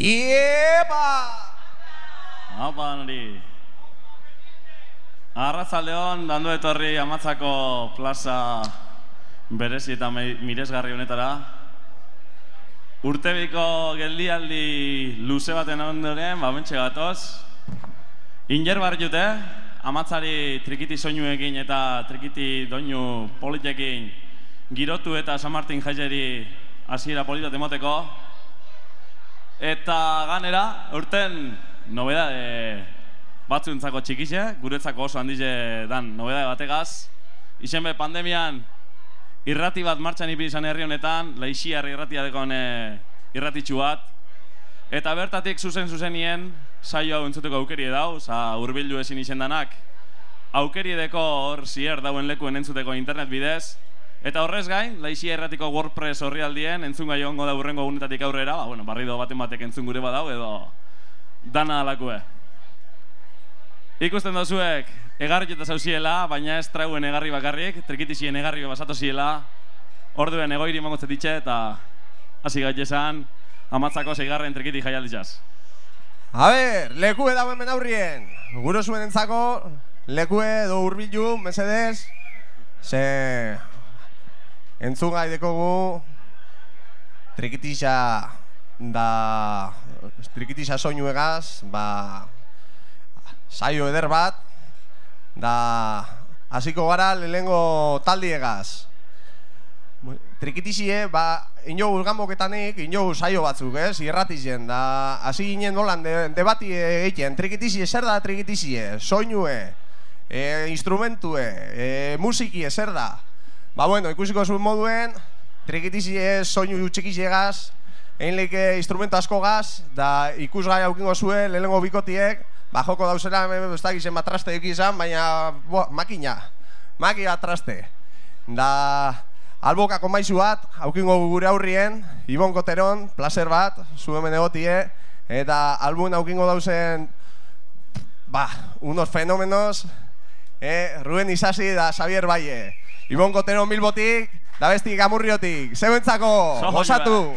Iepa! Haupa, nori. Arrazaldeon, dando etorri amatzako plaza berezi eta miresgarri honetara. Urtebiko geldialdi luze baten ondoren, ba, bentxe gatoz. Inger jute, amatzari trikiti soinuekin eta trikiti doinu politekin girotu eta San Martin jaileri hasiera politat emoteko. Eta ganera, urten nobedade batzuentzako txikixe, guretzako oso handize dan nobedade bategaz. Izen be pandemian irrati bat martxan ipini izan herri honetan, laixiar irratia dekon eh, irratitxu bat. Eta bertatik zuzen zuzenien saio hau entzuteko aukeri dau, za hurbildu ezin izendanak. Aukeri deko hor zier dauen lekuen entzuteko internet bidez. Eta horrez gain, laixia erratiko WordPress horrialdien entzun gai ongo da urrengo gunetatik aurrera, ba, bueno, barrido baten batek entzun gure badau edo dana alakue. Ikusten dozuek, egarri eta zauziela, baina ez trauen egarri bakarrik, trikitizien egarri basatu ziela, orduen egoiri emango zetitxe eta hasi gaitezan, amatzako zeigarren trikiti jaialdizaz. A ber, lekue dago hemen aurrien. Guro zuen entzako, lekue edo urbilu, mesedez. Ze... Entzun gai dekogu... Trikitixa... Da... Trikitixa soinuegaz, ba... Saio eder bat. Da... Hasiko gara lehengo taldiegaz. Trikitixie, ba, ino urgamoketanik, ino saio batzuk, ez, irratizien, da, hasi ginen nolan, de, debati egiten, trikitixie, zer da trikitixie, soinue, e, instrumentue, e, musikie, zer da? Ba, bueno, ikusiko zuen moduen, trikitixie, soinu txikixiegaz, egin leike instrumento asko gaz, da ikusgai aukingo zuen, lehenengo bikotiek, ba, joko dauzera, ez da gizien bat traste izan, baina, bo, makina, makina traste. Da, albokako maizu bat, haukingo gure aurrien, Ibon Koteron, placer bat, zu hemen egotie, eta albun haukingo dauzen, ba, unos fenomenos, eh, Ruben Isasi da Xavier Valle. Ibon Koteron Bilbotik, da besti Gamurriotik, zebentzako, Soho, gozatu!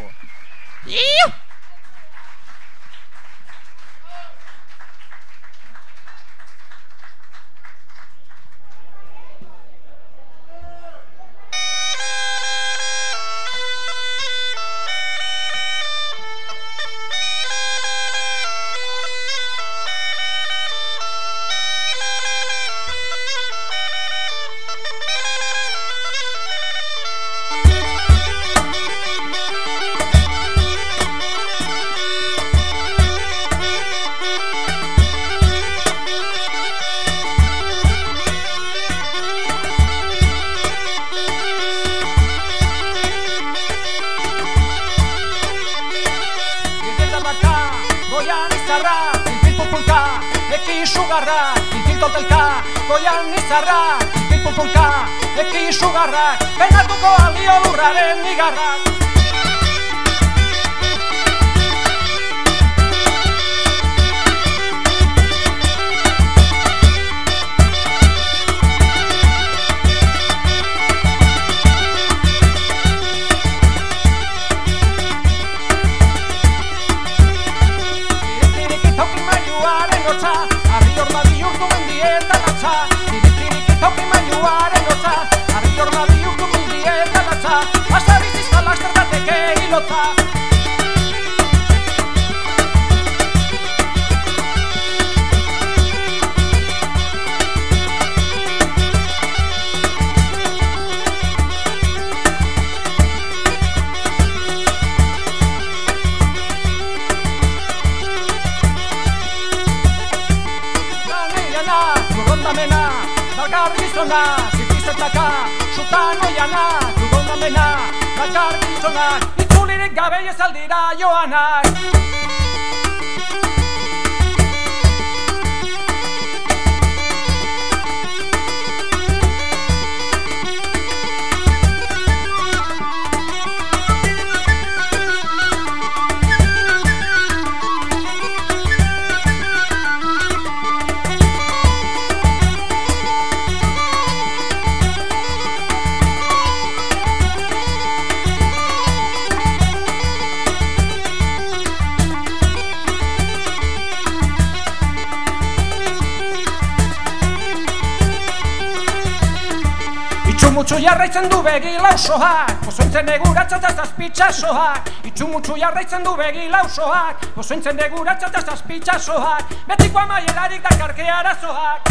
Lausoak Pozointzen eguratzat ez azpitzasoak Itxumutxu jarraitzen du begi lausoak Pozointzen eguratzat ez azpitzasoak Betiko amaielarik dakarke arazoak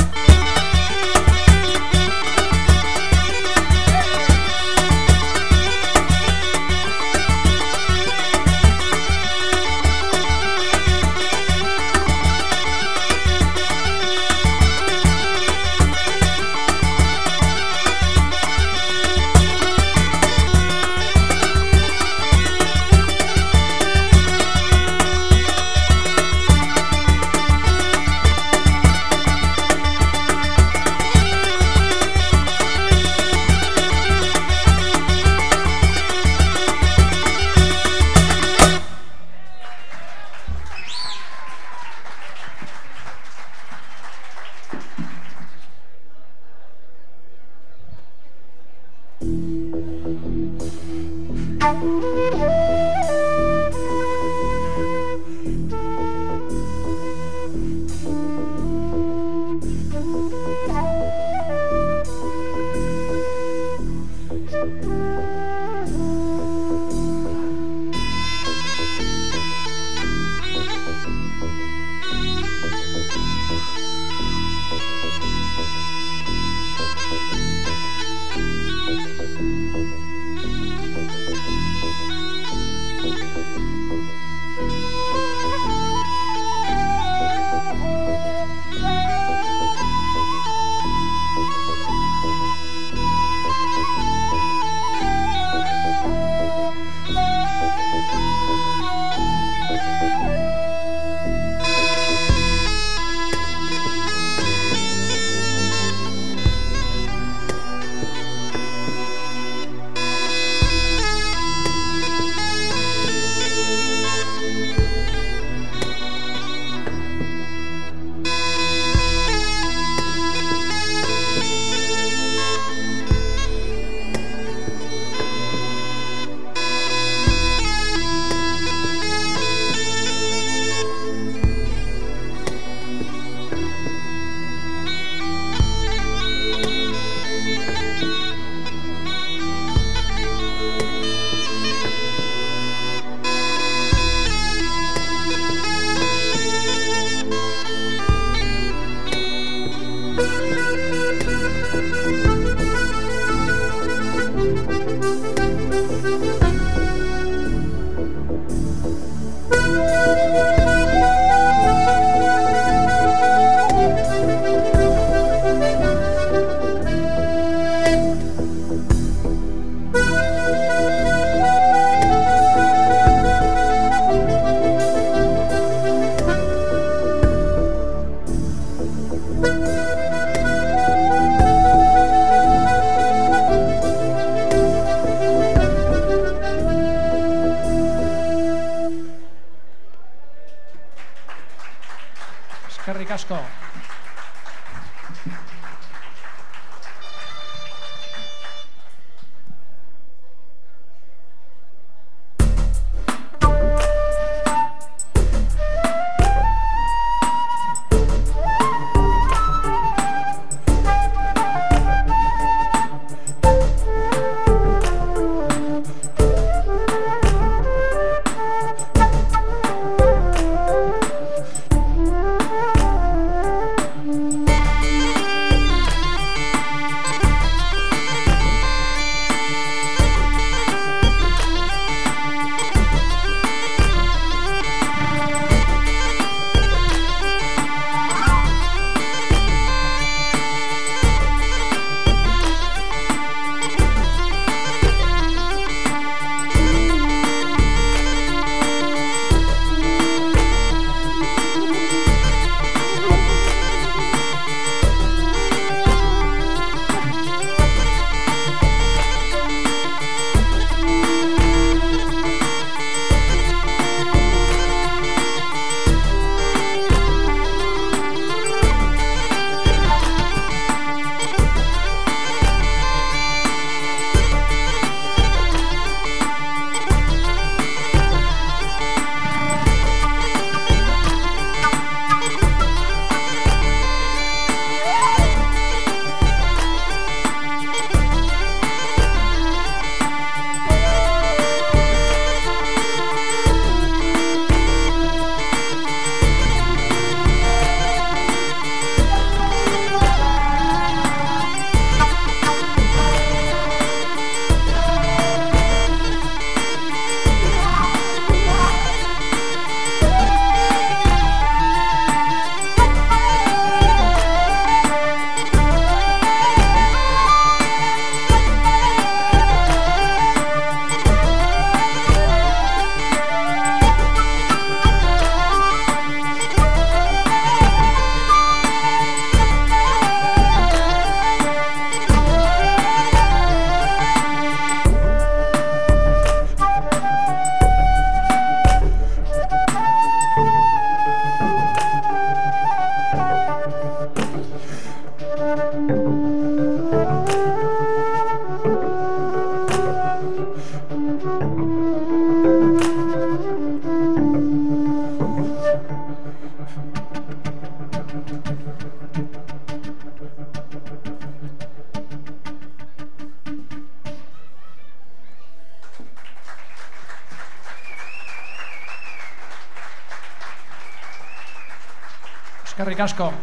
Eskerrik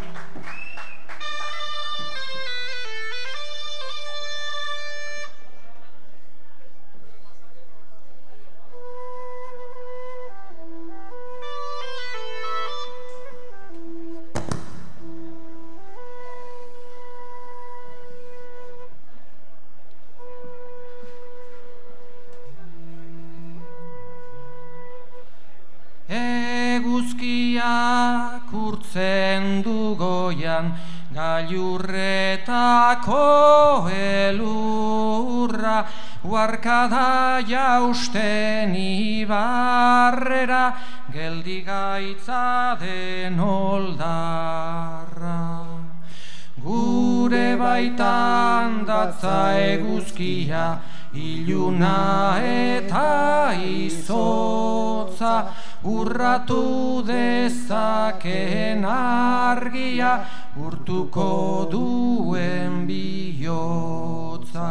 Iluna eta izotza Urratu dezaken argia Urtuko duen bihotza.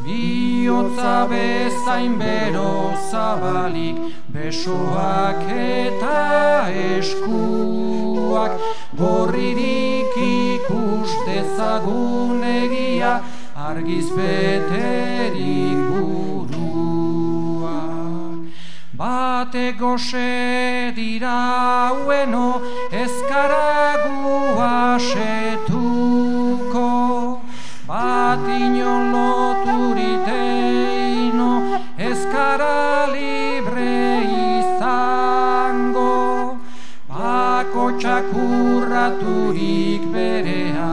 Biotza bezain bero zabalik Besoak eta eskuak. Gorririk ikus egia Argiz beterik burua. Bate goxe dira ueno ezkaragua setuko Bat inon loturiteino ezkara libre izango. Bako txakurraturik berea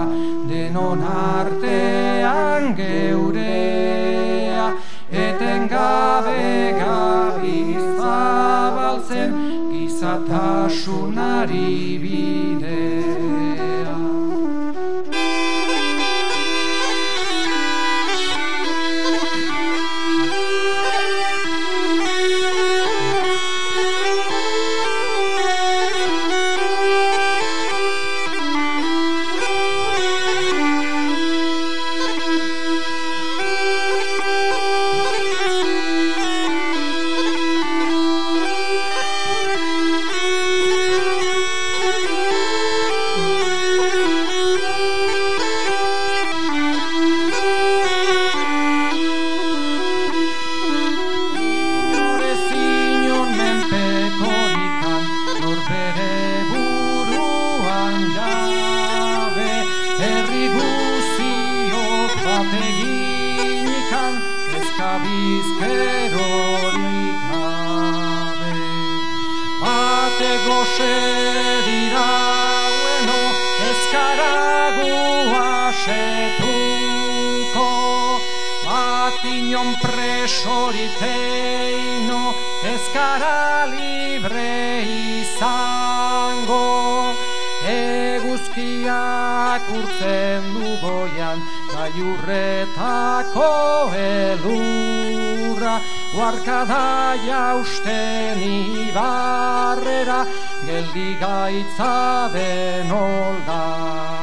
denon artean geurea Etengabe gabi zabaltzen gizatasunari bidea Goxe dira bueno, eskaragua setuko, Batinon presoriteino ezkara libre izango. Eguzkiak urtzen du goian Gailurretako elurra Uarkada jausten ibarrera Geldi gaitza den oldarra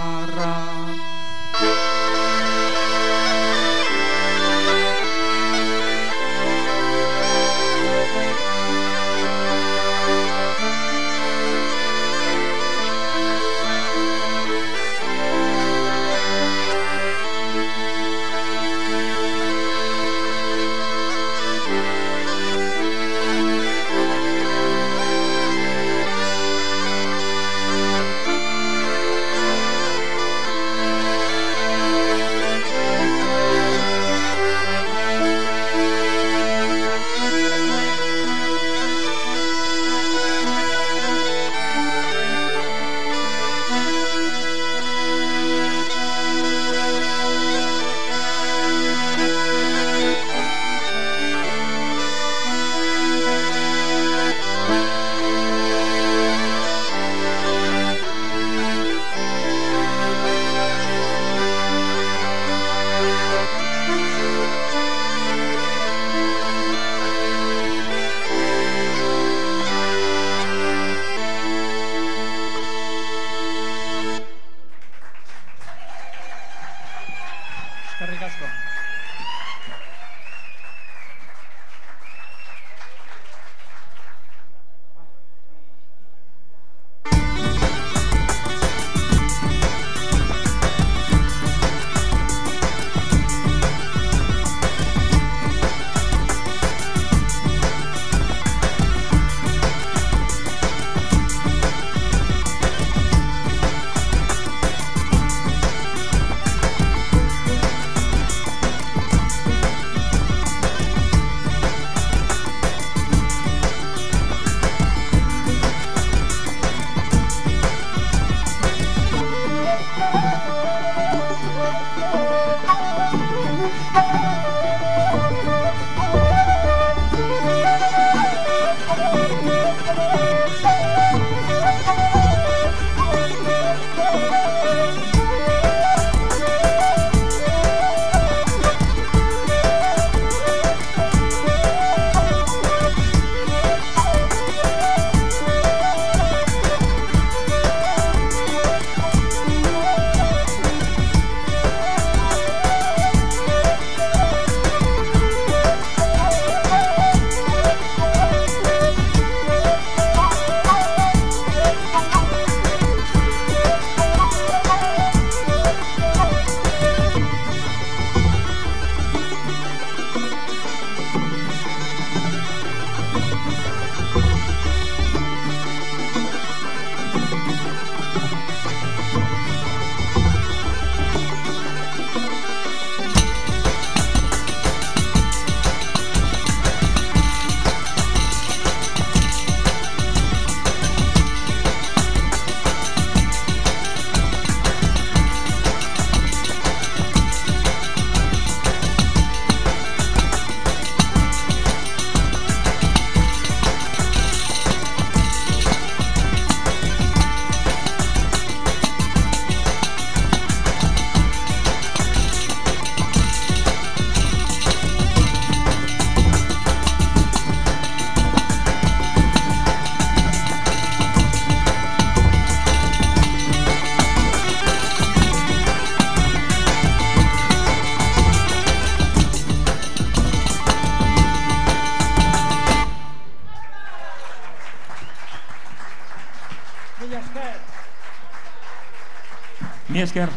esker.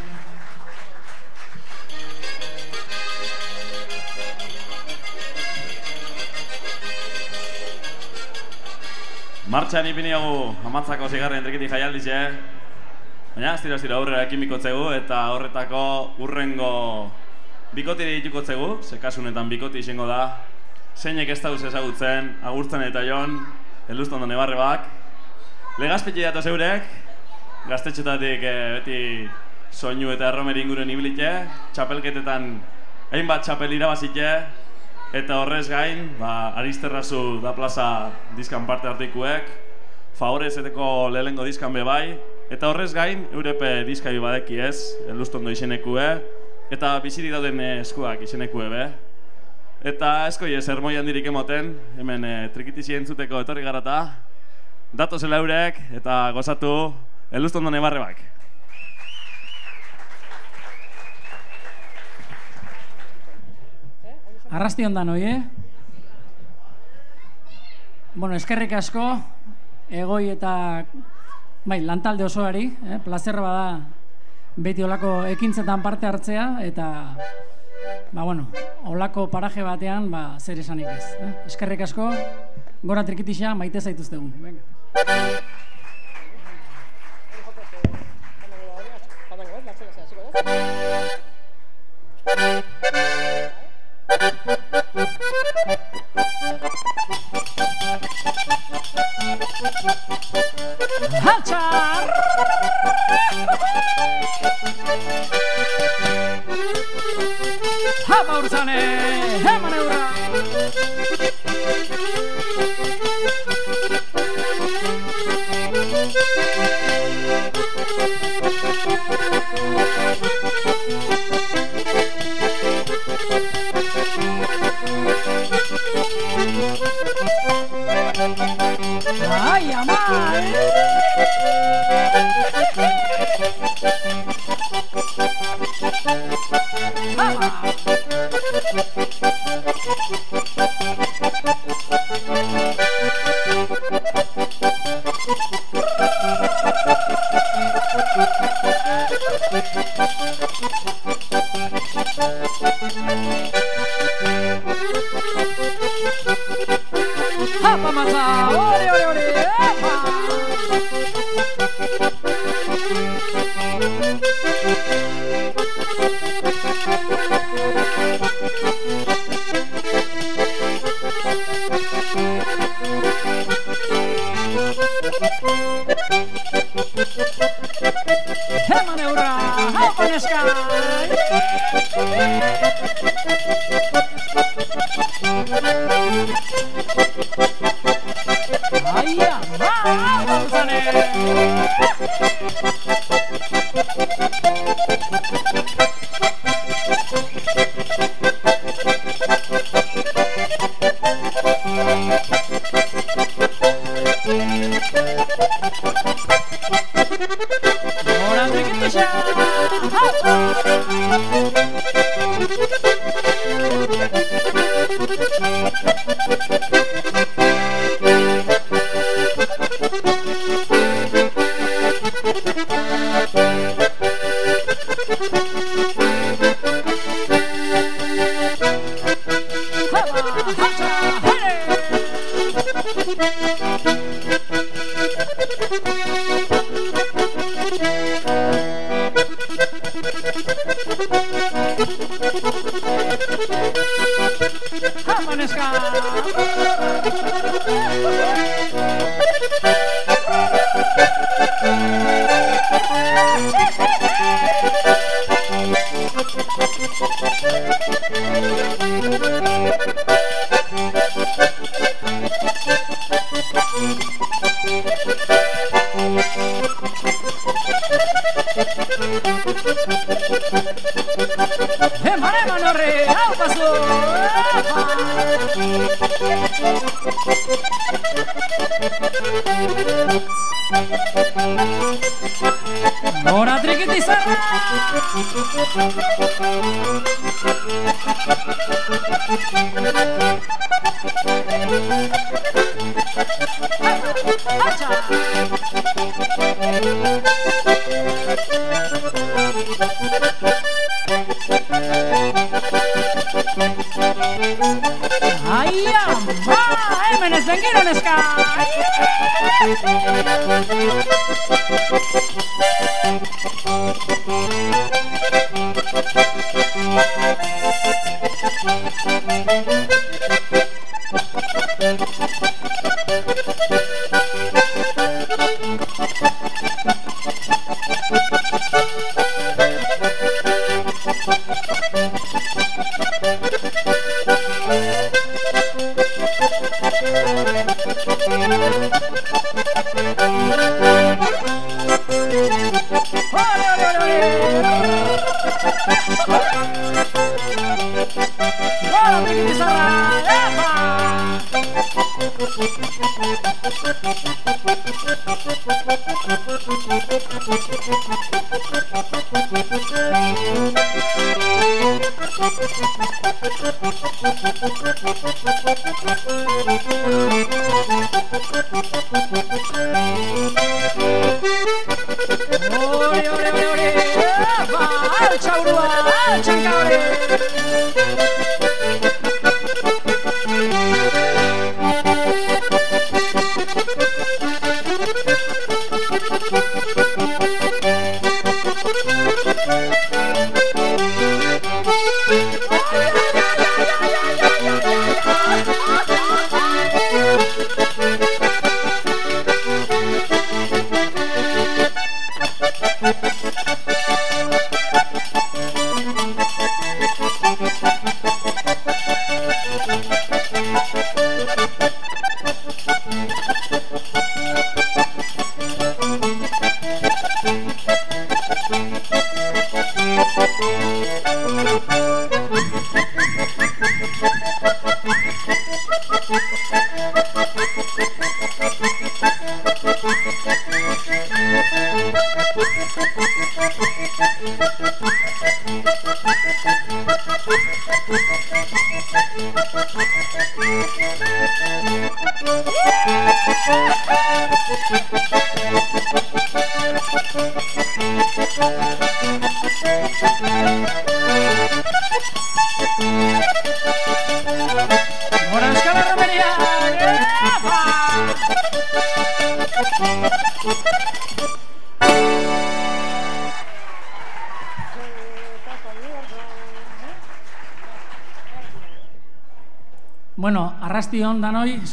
Martxan ipiniagu amatzako zigarren trikiti jaialdize. Baina ez tira zira aurrera ekin bikotzegu eta horretako urrengo bikotiri ditukotzegu, ze kasunetan bikoti izango da. Zeinek ez dauz ezagutzen, agurtzen eta jon, eluston da nebarre bak. Legazpetxe datoz eurek, gaztetxetatik eh, beti soinu eta erromeri inguren ibilite, txapelketetan hainbat txapel irabazite, eta horrez gain, ba, Aristerrazu da plaza diskan parte artikuek, favorezeteko lehengo diskan be bai, eta horrez gain, eurepe diskai badeki ez, elustondo izenekue, eta bizirik dauden eh, eskuak izenekue be. Eta esko ez, ermoi handirik emoten, hemen e, trikitizi entzuteko etorri garata, eurek, eta gozatu, elustondo nebarre Arrasti ondan hoi? Bueno, eskerrik asko, egoi eta bai, lantalde osoari, eh? plazerra bada beti olako ekintzetan parte hartzea, eta ba, bueno, olako paraje batean ba, zer esanik ez. Eh? Eskerrik asko, gora trikitisa maite zaituztegu. Venga. Hajar! Hama Hapa masa, ore ore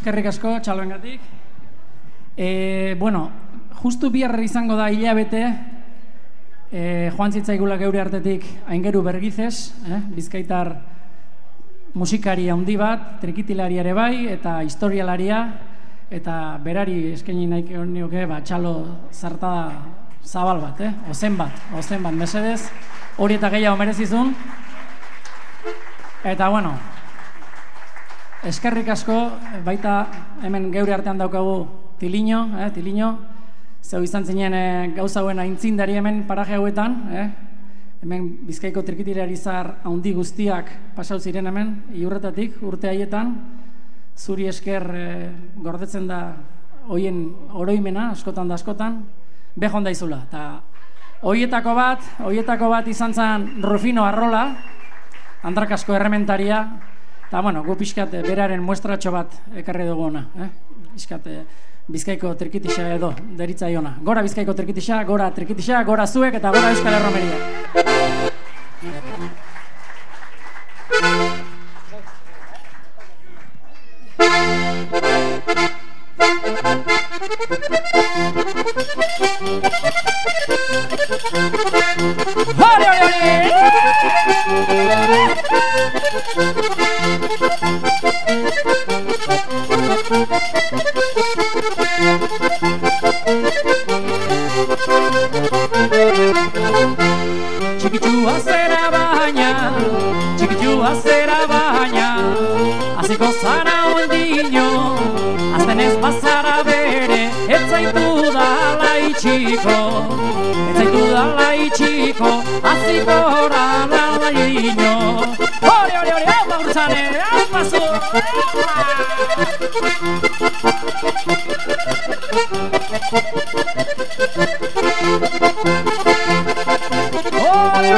eskerrik asko, txaloengatik. E, bueno, justu bihar izango da hilabete, e, joan zitzaigula geure artetik aingeru bergizez, eh? bizkaitar musikari handi bat, trikitilari ere bai, eta historialaria, eta berari eskaini nahi nioke, ba, txalo zartada zabal bat, eh? ozen bat, ozen bat, mesedez, hori eta gehiago merezizun. Eta bueno, eskerrik asko, baita hemen geure artean daukagu Tiliño, eh, Tiliño, zeu izan zinen eh, gauza hauen aintzindari hemen paraje hauetan, eh? hemen bizkaiko trikitilari zar handi guztiak pasau ziren hemen, iurretatik, urte haietan, zuri esker eh, gordetzen da hoien oroimena, askotan da askotan, behon daizula. Eta hoietako bat, hoietako bat izan zen Rufino Arrola, Andrakasko errementaria, eta bueno, gu pixkat eh, beraren muestratxo bat ekarri dugu ona. Eh? Pixkat eh, Bizkaiko trikitixa edo, deritza iona. Gora Bizkaiko trikitixa, gora trikitixa, gora zuek eta gora Euskal Erromeria. Hori,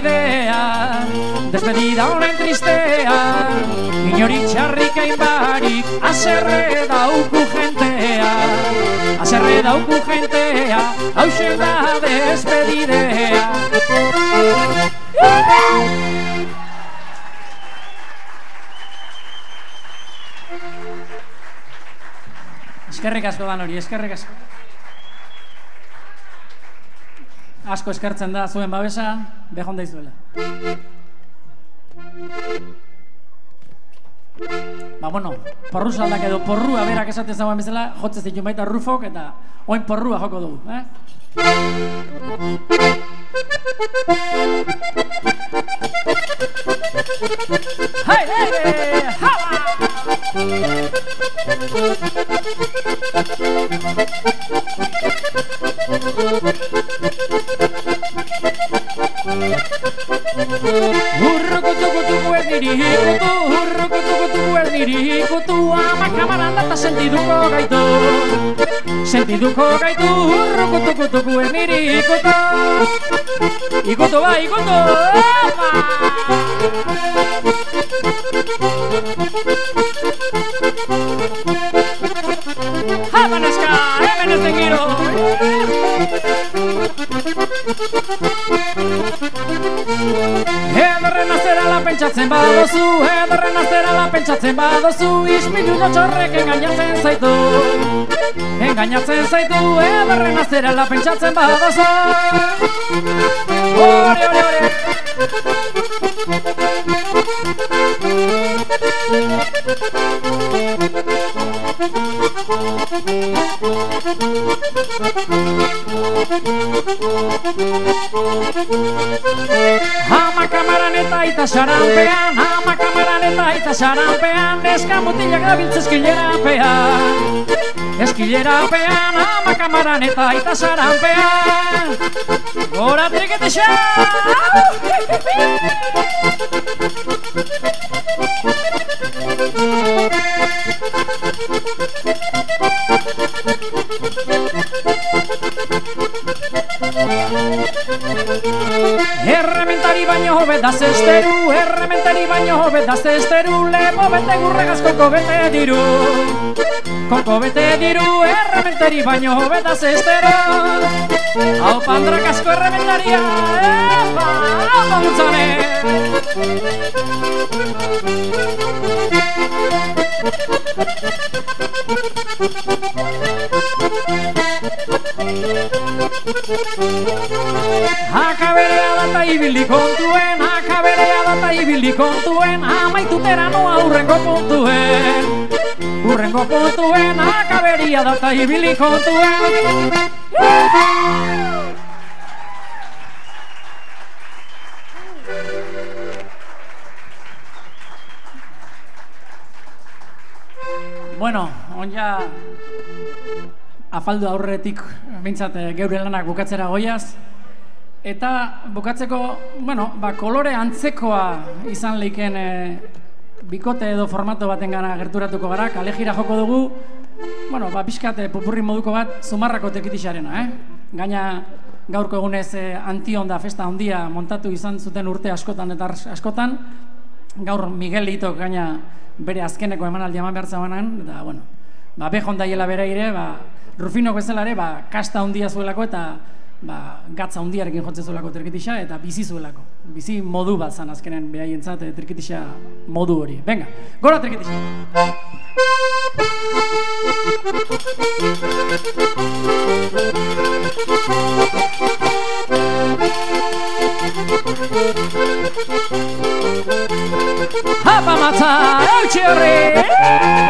despedidea, despedida honen tristea, inori txarrikain barik, aserre dauku jentea, aserre dauku jentea, hauxe da despedidea. Eskerrik asko dan hori, eskerrik asko. Asko eskertzen da zuen babesa, behon daizuela. Ba, bueno, porru saldak edo porrua berak esaten zagoen bezala, jotze zitu baita rufok eta oin porrua joko dugu, eh? Azerala pentsatzen badozu. Ore, ore, ore! Hama kamaran eta aita xaranpean, hama kamaran eta aita xaranpean, neska mutilak dabiltz eskilerapean. Eskilerapean, hama kamaran eta aita xaranpean. Gora trikete xa! Errementari baino hobe da zesteru, errementari baino hobe da zesteru, lepo bete gurregaz koko bete diru. Koko bete diru, errementari baino hobe da zesteru. Hau pandrak asko errementaria, epa, hau pamutzane. Akaberea data ibili kontuen, akaberea data ibili kontuen, amaitutera noa urrengo puntuen. Urrengo puntuen, akaberia data ibili kontuen. Bueno, on ja afaldu aurretik bintzat geure lanak bukatzera goiaz. Eta bukatzeko, bueno, ba, kolore antzekoa izan leiken e, bikote edo formato baten gana gerturatuko gara, kale jira joko dugu, bueno, ba, pixkat eh, pupurri moduko bat, zumarrako trikitixarena, eh? Gaina gaurko egunez eh, antionda festa handia montatu izan zuten urte askotan eta askotan, gaur Miguel Litok gaina bere azkeneko emanaldi eman behar zabanan, eta, bueno, ba, bejon daiela bere ere, ba, Rufino bezala ere, ba, kasta handia zuelako eta ba, gatza handiarekin jotzen zuelako trikitixa eta bizi zuelako. Bizi modu bat zan azkenen behaientzat eh, trikitixa modu hori. Venga, gora trikitixa! Hapa matza, eutxi horri!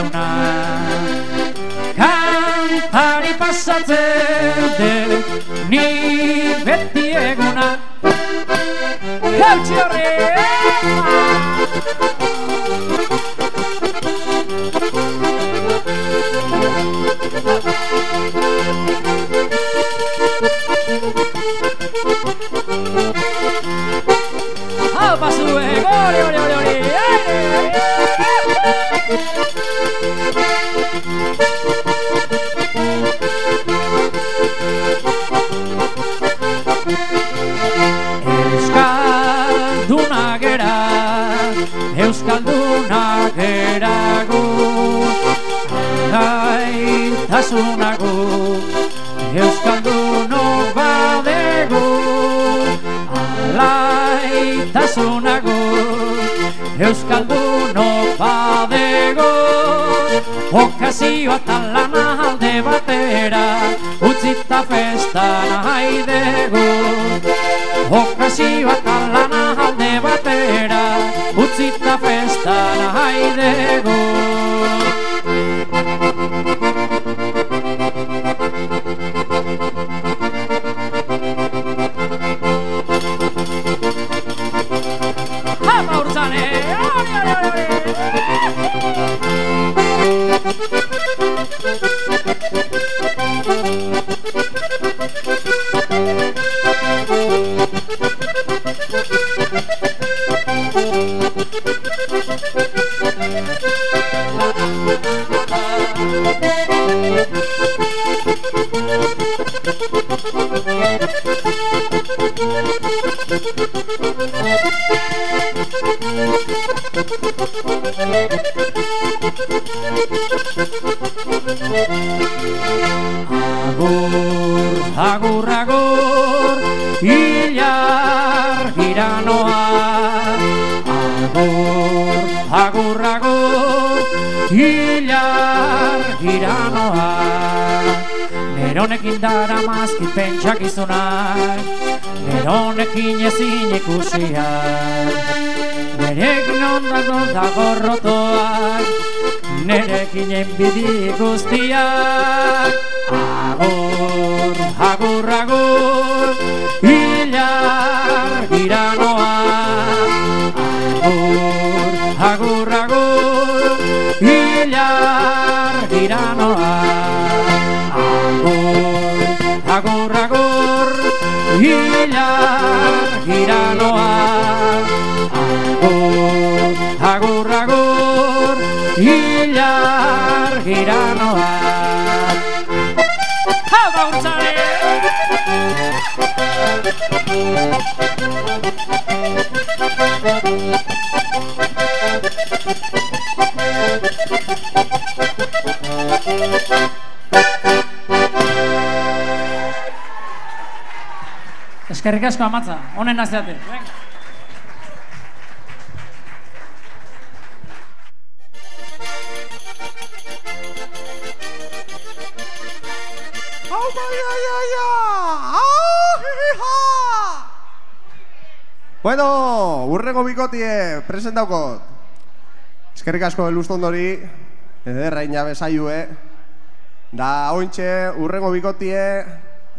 Jauna Kantari pasatzen dut, ni beti eguna Gautxi horri! río hasta la Nerekin ondako dago rotoak, Nerekin enbidi guztiak. Agur, agur, agur, hilar giranoa. Agur, agur, agur, hilar giranoa. Agur, agur, agur, hilar giranoa. Eskerrik asko amatza, honen nazeate. Bueno, urrengo bikotie presentaukot. Eskerrik asko elustondori, ederra inabe zaiue. Da, ointxe, urrengo bikotie,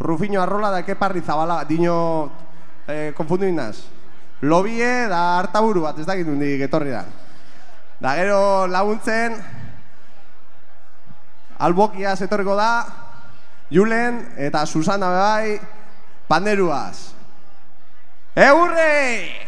Rufino Arrola da Keparri Zabala, dino, eh, konfundu inaz. Lobie da hartaburu bat, ez dakit hundik etorri da. Da, gero laguntzen, albokia etorriko da, Julen eta Susana bai panderuaz. ¡Eh, urre!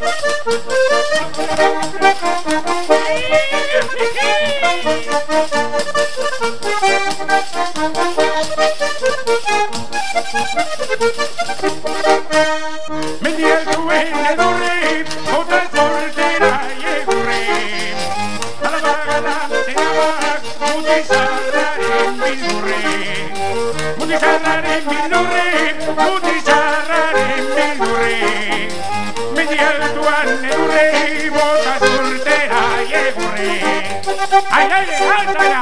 yeah! Mendiel duen edurri, jota zortera egurri. Alabagada zenabak, mutizarraren bildurri. Mutizarraren bildurri, mutizarraren bildurri. Mendiel duen edurri, bota zortera egurri. Ai, ai, altzara!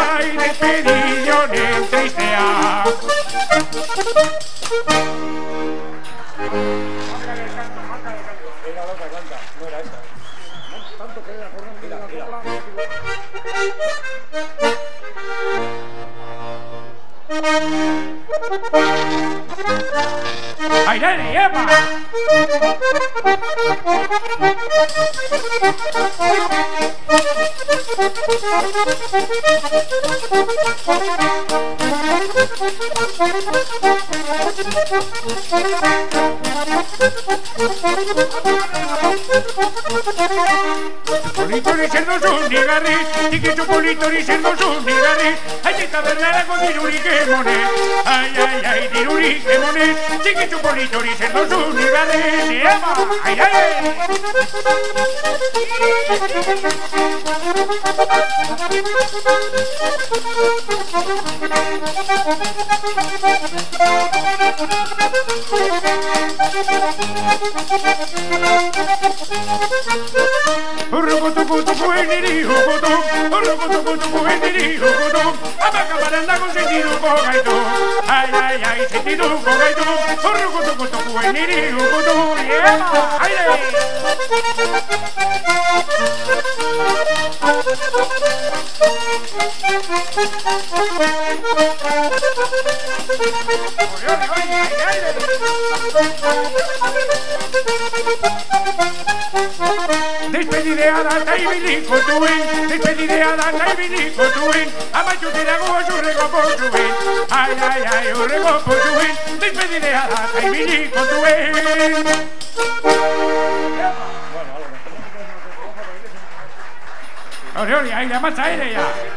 Chori, chori, cerdo, su nivel ¡Ay, ay! Rugo tupu tupu eniri rugo dom Rugo tupu tupu eniri rugo dom Abaca para con sentido cogaito Ay, ay, ay, sentido cogaito Despediré a la Taibili Cotuín, despediré a la Taibili Cotuín, a Machu Tirago, a su rego por Ay, ay, ay, un rego por te pediré ay, mi niño, tú Ahí la mata ella ya.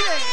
exciting!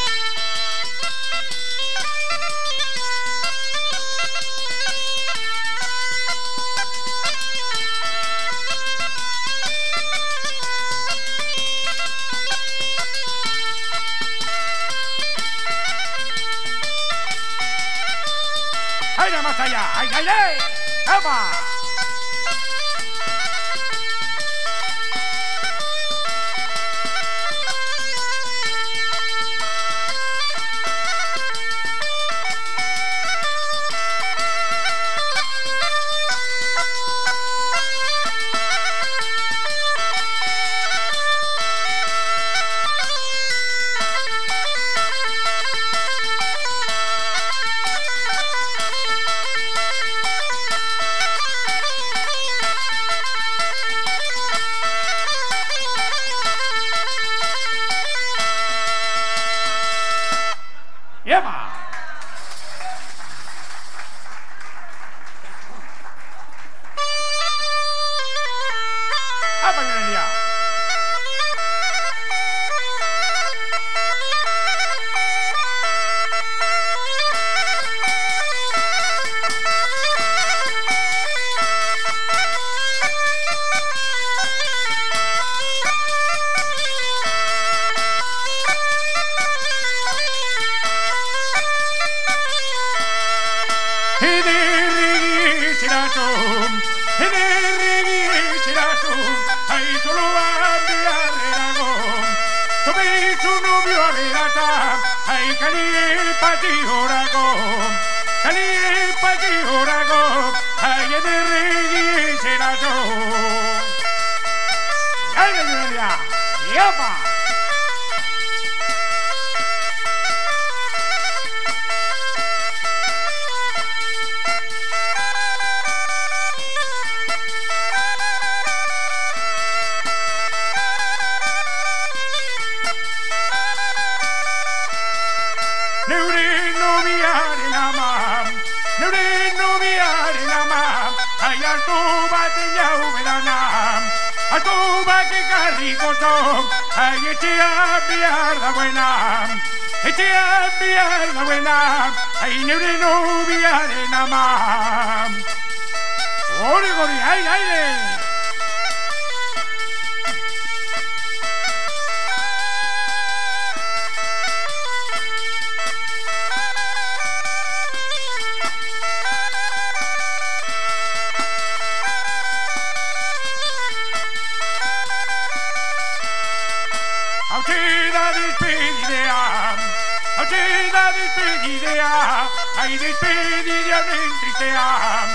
herriaren tritean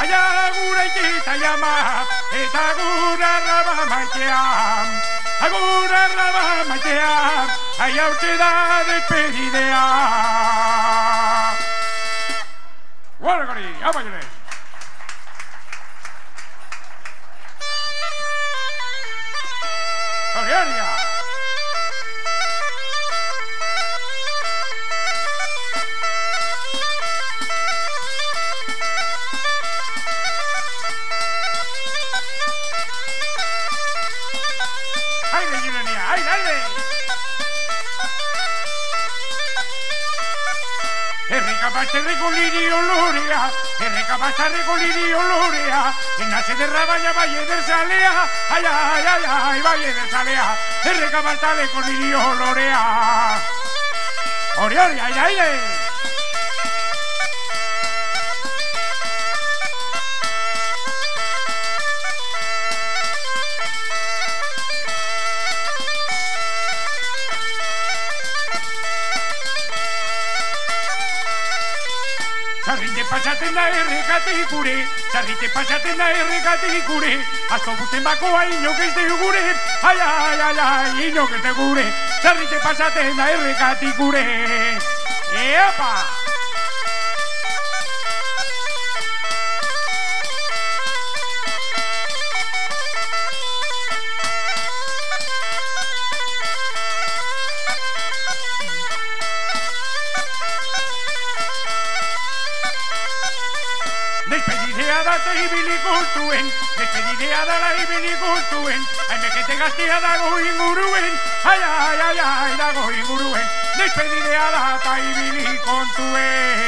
Aia gure ikita jama eta gure arraba maitean Agure arraba maitean aia urte da despedidea Guaragori, amaionez! recabaste recoliri olorea, en recabaste recoliri olorea, en nace de rabaya valle del salea, ay ay ay ay valle del salea, en recabaste recoliri olorea. Oriol, ay ay ay. Errekatik gure, sarrite pasaten da errekatik gure, asko buten bakoa inok ez dugu gure, ai, ai, ai, ai, inok ez dugu gure, sarrite pasaten da errekatik gure. Epa! Despedidea da la ibili guztuen, hainbekete gaztia dago inguruen, ai, ai, ai, ai, dago inguruen, despedidea da eta ibili kontuen.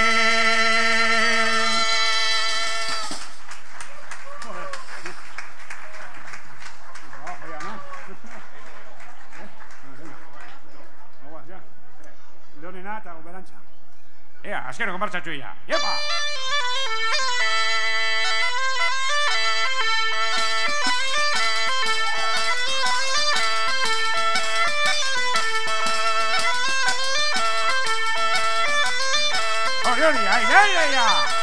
Leonena eta oberantza. Ea, azkeneko martxatxu ia. Iepa! Hori, hori, ai, ai, ai,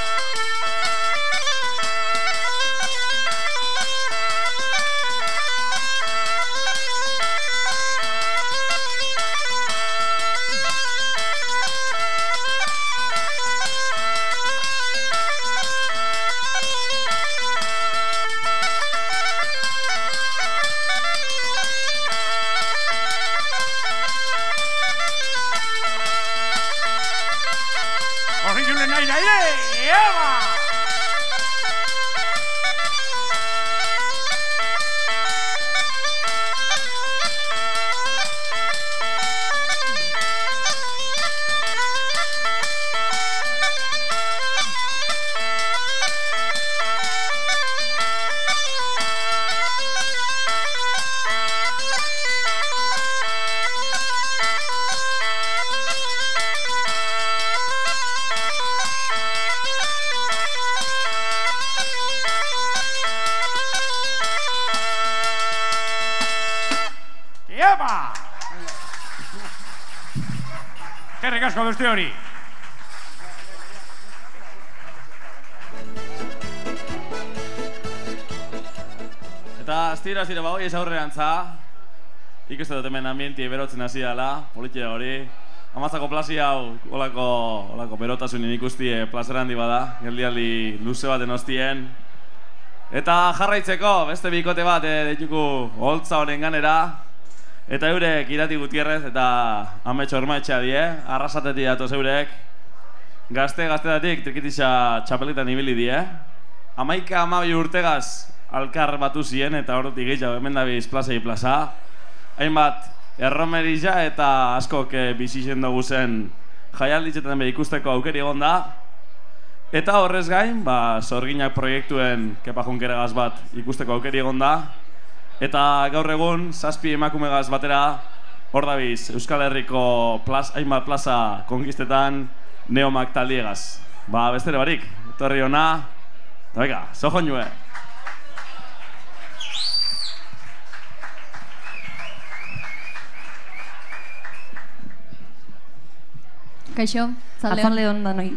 Kerrik asko duzte hori. Eta astira astira ba, ez aurrean za. Ikuste dut hemen ambienti berotzen hasi dela, politia hori. Amazako plazi hau, olako, olako berotasunin ikustie plazera handi bada, geldialdi luze baten ostien. Eta jarraitzeko, beste bikote bat, e, ditugu holtza honen ganera. Eta eurek irati gutierrez eta ametxo ormaetxea die, arrasatetik datoz eurek. Gazte gaztetatik trikitisa txapelitan ibili die. Amaika amabi urtegaz alkar batu ziren eta horretik gehiago hemen dabiz plazai plaza. Hainbat erromerija eta askok eh, bizi zen dugu zen jaialditzetan be ikusteko aukeri egon da. Eta horrez gain, ba, sorginak proiektuen kepa junkeragaz bat ikusteko aukeri egon da. Eta gaur egun, zazpi emakumegaz batera, hor dabiz, Euskal Herriko plaz, hainbat plaza konkistetan, neomak taldiegaz. Ba, bestere barik, etorri ona, eta beka, sojo nue. Kaixo, zalde Arratsalde on danoi.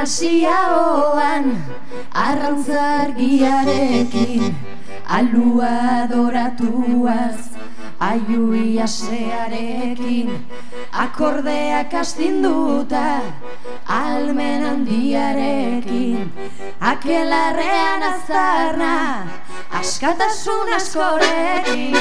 hasia oan arrantzargiarekin alua doratuaz aiui asearekin akordeak astinduta almen handiarekin. Akelarrean aztarna askatasun askorekin.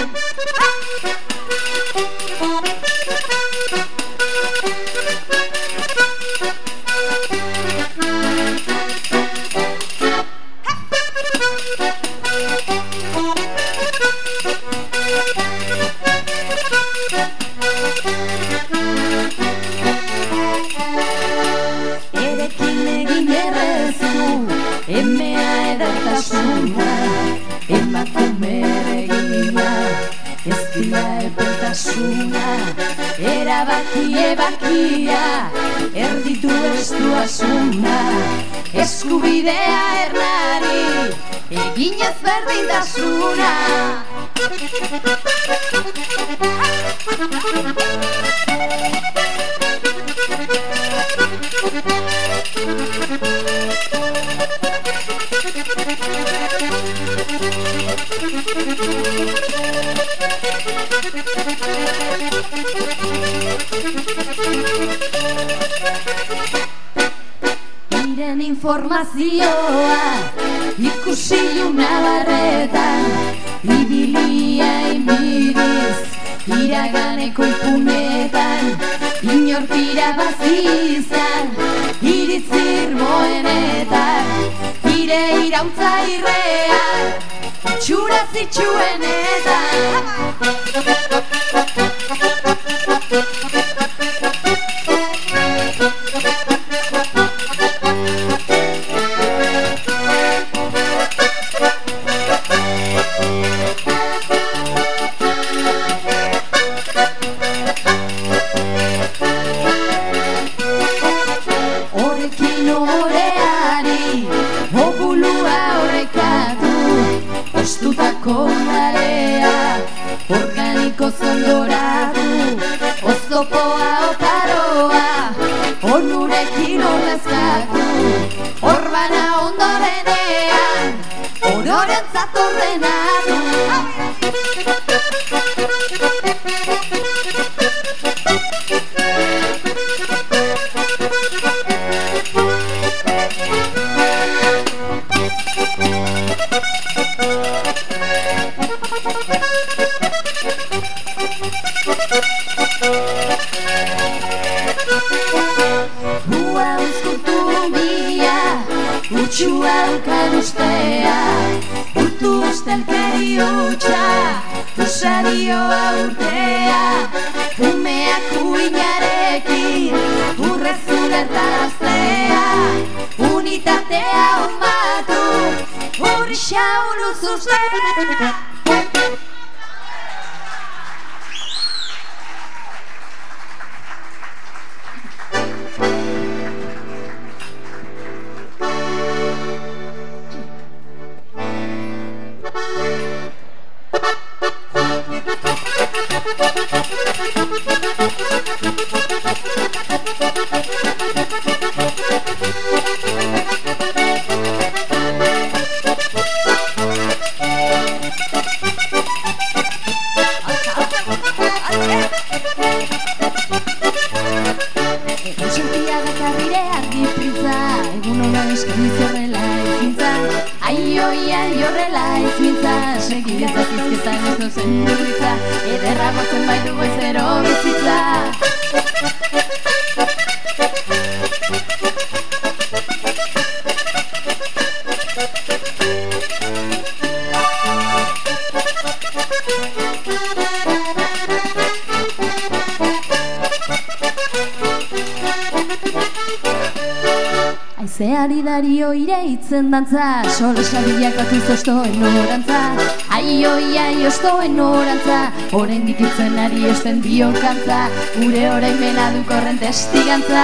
gure oraimena du korrente estigantza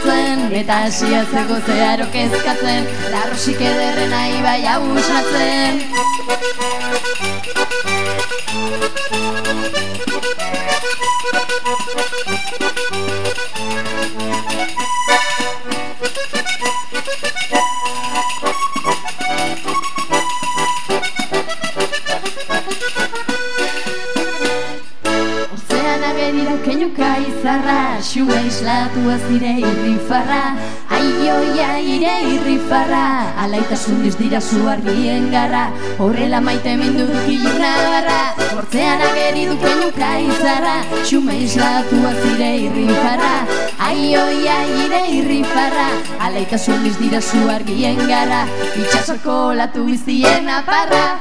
asmatzen Eta asiatzeko zeharo kezkatzen Larrosik ederren ai bai Alaitasun diz dira zu garra. Horrela maite mindu kiluna barra Hortzean ageri du keinuka izarra Xuma islatu azire irrifarra Aioia ire irrifarra Alaitasun diz dira zu argien garra. Itxasoko latu bizien aparra.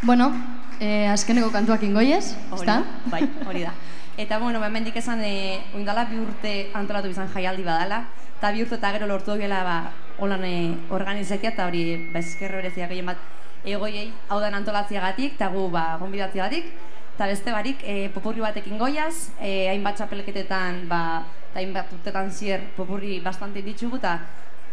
Bueno, eh, azkeneko kantuak ingoiez, da, bai, hori da. Eta bueno, hemendik esan e, oindala bi urte antolatu izan jaialdi badala, eta bi urte eta gero lortu duela ba, holan e, organizatia eta hori ba, eskerro berezia gehien bat egoiei hau dan antolatziagatik eta gu ba, gonbidatziagatik. Eta beste barik, e, popurri batekin goiaz, e, hainbat txapelketetan, ba, eta hainbat urtetan zier popurri bastante ditugu, eta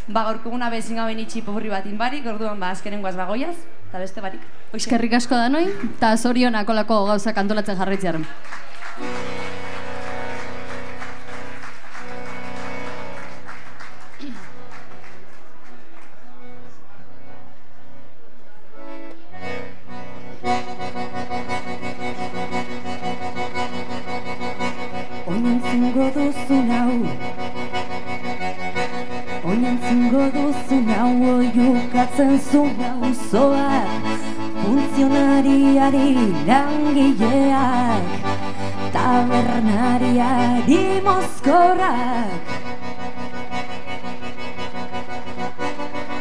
ba, gaurko eguna bezin gaben itxi popurri bat inbarik, orduan ba, azkenengoaz bagoiaz, eta beste barik. Eskerrik asko da noi, eta zorionak olako gauzak antolatzen jarraitzearen. Oinentzungo duzu nau Oiukatzen zu gauzoak Funtzionariari langileak Tabernariari mozkorrak.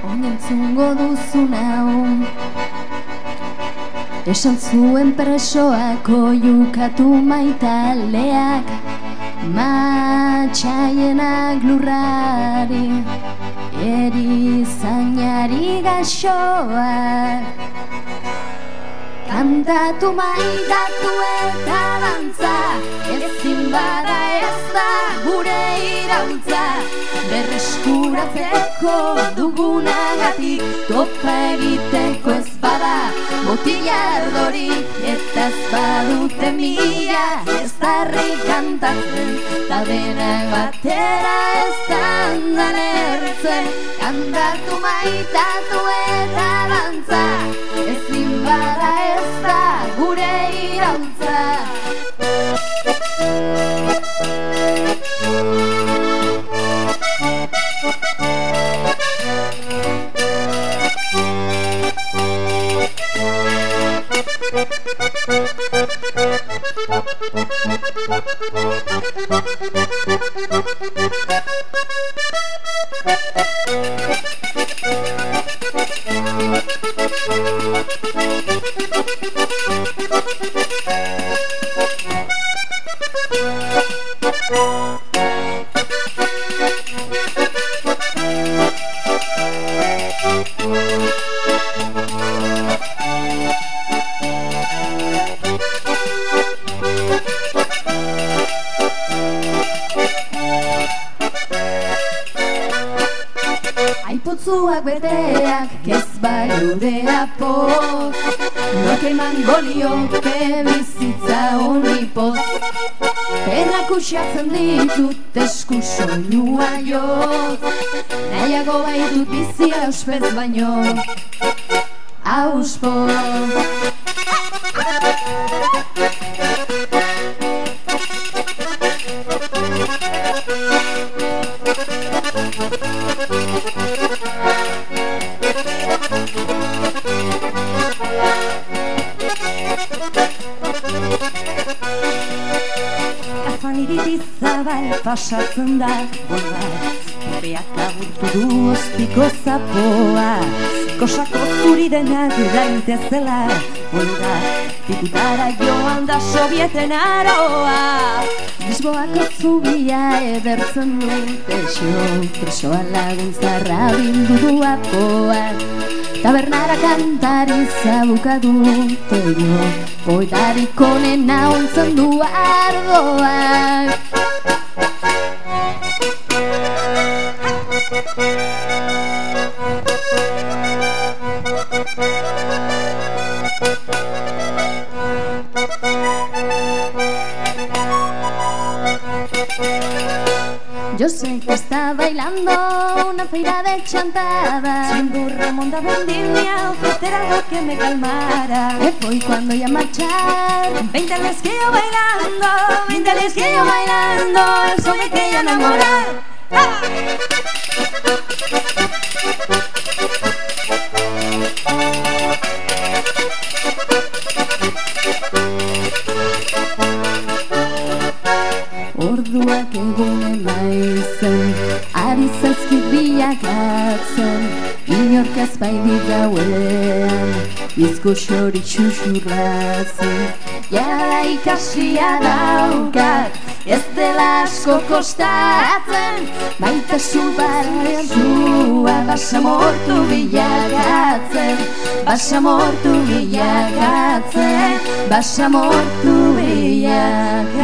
Oinentzungo duzu nau Esan zuen presoak oiukatu maitaleak. Matxaienak lurrari Erizainari gaxoak Kantatu maitatu eta dantza Ezin bada ez da gure irautza Berreskuratzeko dugunagatik Topa egiteko ez bada Botila ardorik eta ez badute mila. Ez darri kantatzen Ta denak batera ez dandan ertzen. Kantatu maitatu eta dantza Ezin bada ez da gure irautza Aiputzuak jo Poetarik onena ontzen du ia marchar Veinte al esquillo bailando, veinte al esquillo bailando me quería enamorar ¡Ah! Orduak egunen naizen Ari zaizkit bilakatzen Ez baini gauean Bizko xori xuxurlatzen Jada ikasia daukat Ez dela asko kostatzen. Maitasun baren zua Basamortu bilakatzen Basamortu bilakatzen Basamortu bilakatzen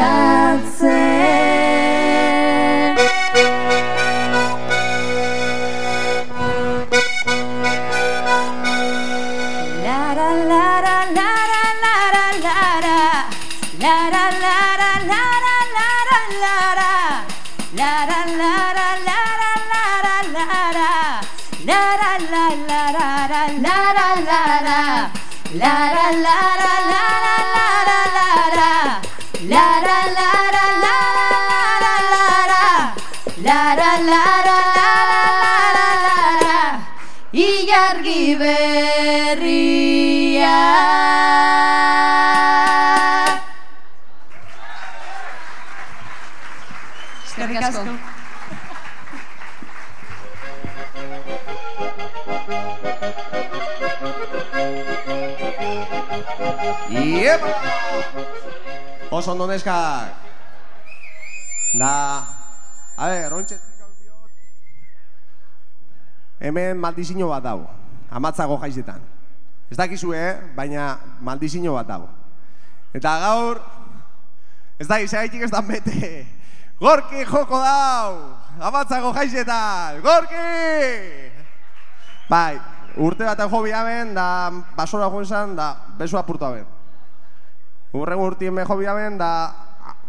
Iepa! Oso ondo neskak. Da, a esplikatu diot. Hemen maldizino bat dago, amatzago jaizetan. Ez dakizue, eh? baina maldizino bat dago. Eta gaur, ez da izaitik ez da bete. Gorki joko dau, amatzago jaizetan, gorki! Bai, urte baten jo bihaben, da basora joan zan, da besu apurtu aben. Urren urtien me jo da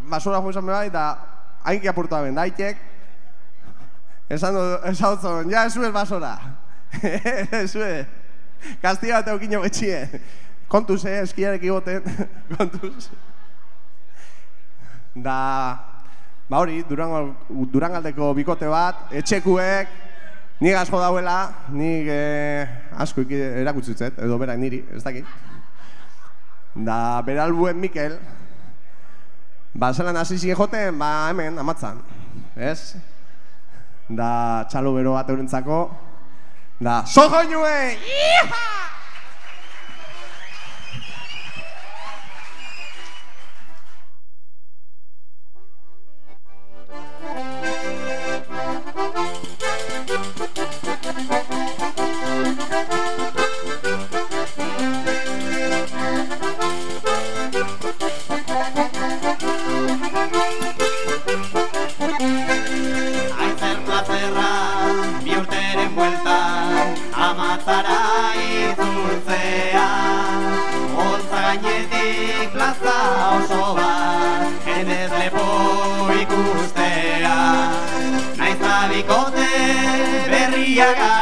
basura joan zan bai, da hainki apurtu aben, da haitek, esan du, esan dut ja, ez basora. Ez Kastia bat eukino betxie. Kontuz, eh, eskiarek igoten, kontuz. Da, ba hori, Durangaldeko bikote bat, etxekuek, nik asko dauela, nik eh, asko erakutsutzet, edo berak niri, ez dakit. Da, beralbuen Mikel, ba, zelan hasi ziren joten, ba, hemen, amatzan, ez? Da, txalo bero bat eurentzako, da, sojoinue! Iha!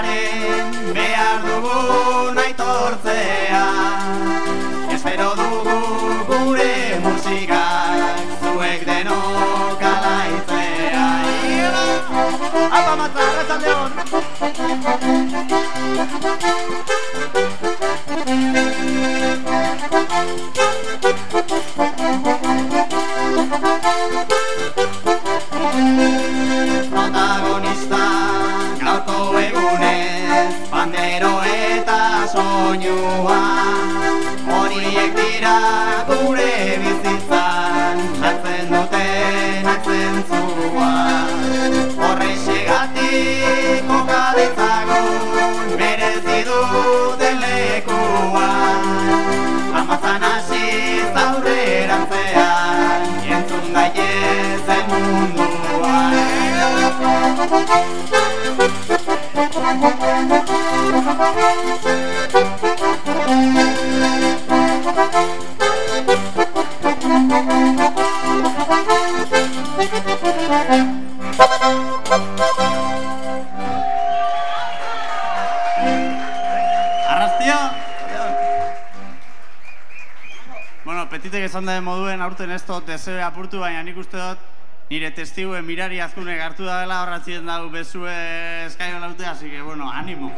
Garen, behar dugu aitortzea. Espero dugu gure musikak, zuek denok alaitzea. Apa matza, arratsalde hon. Protagonista soinua Horiek dira aurten ez dut deseo apurtu, baina nik uste dut nire testiguen mirari azkune hartu da dela horratzien dau bezue eskaio laute, así que, bueno, animo.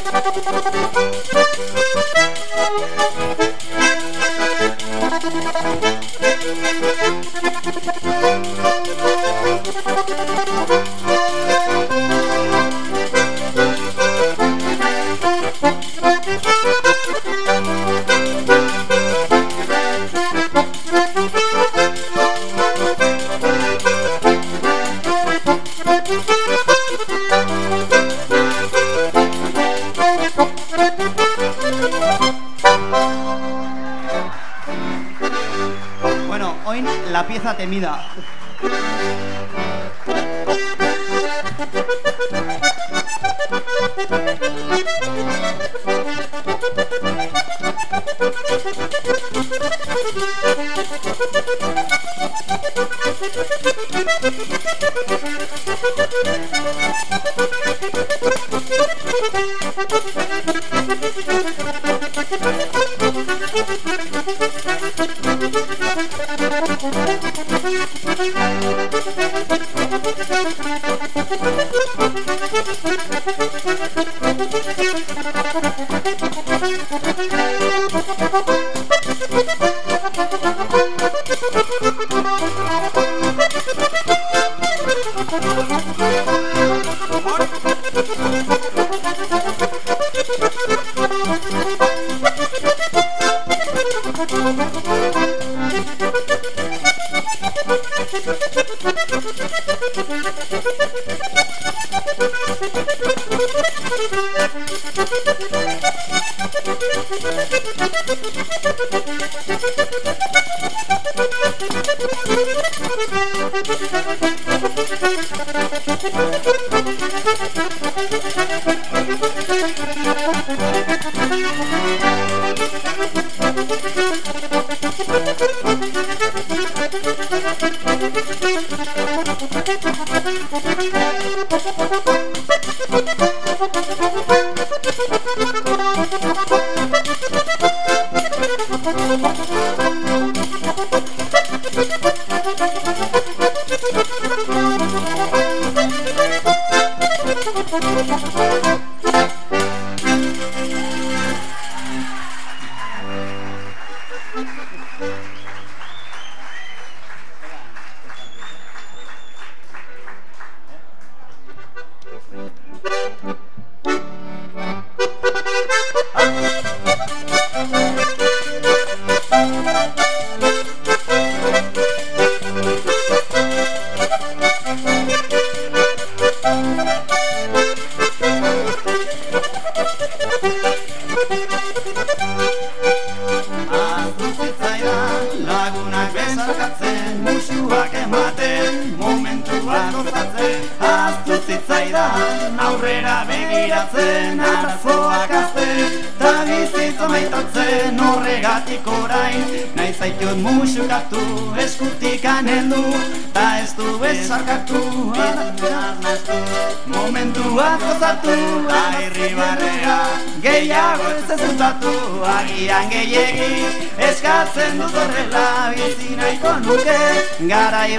Thank you.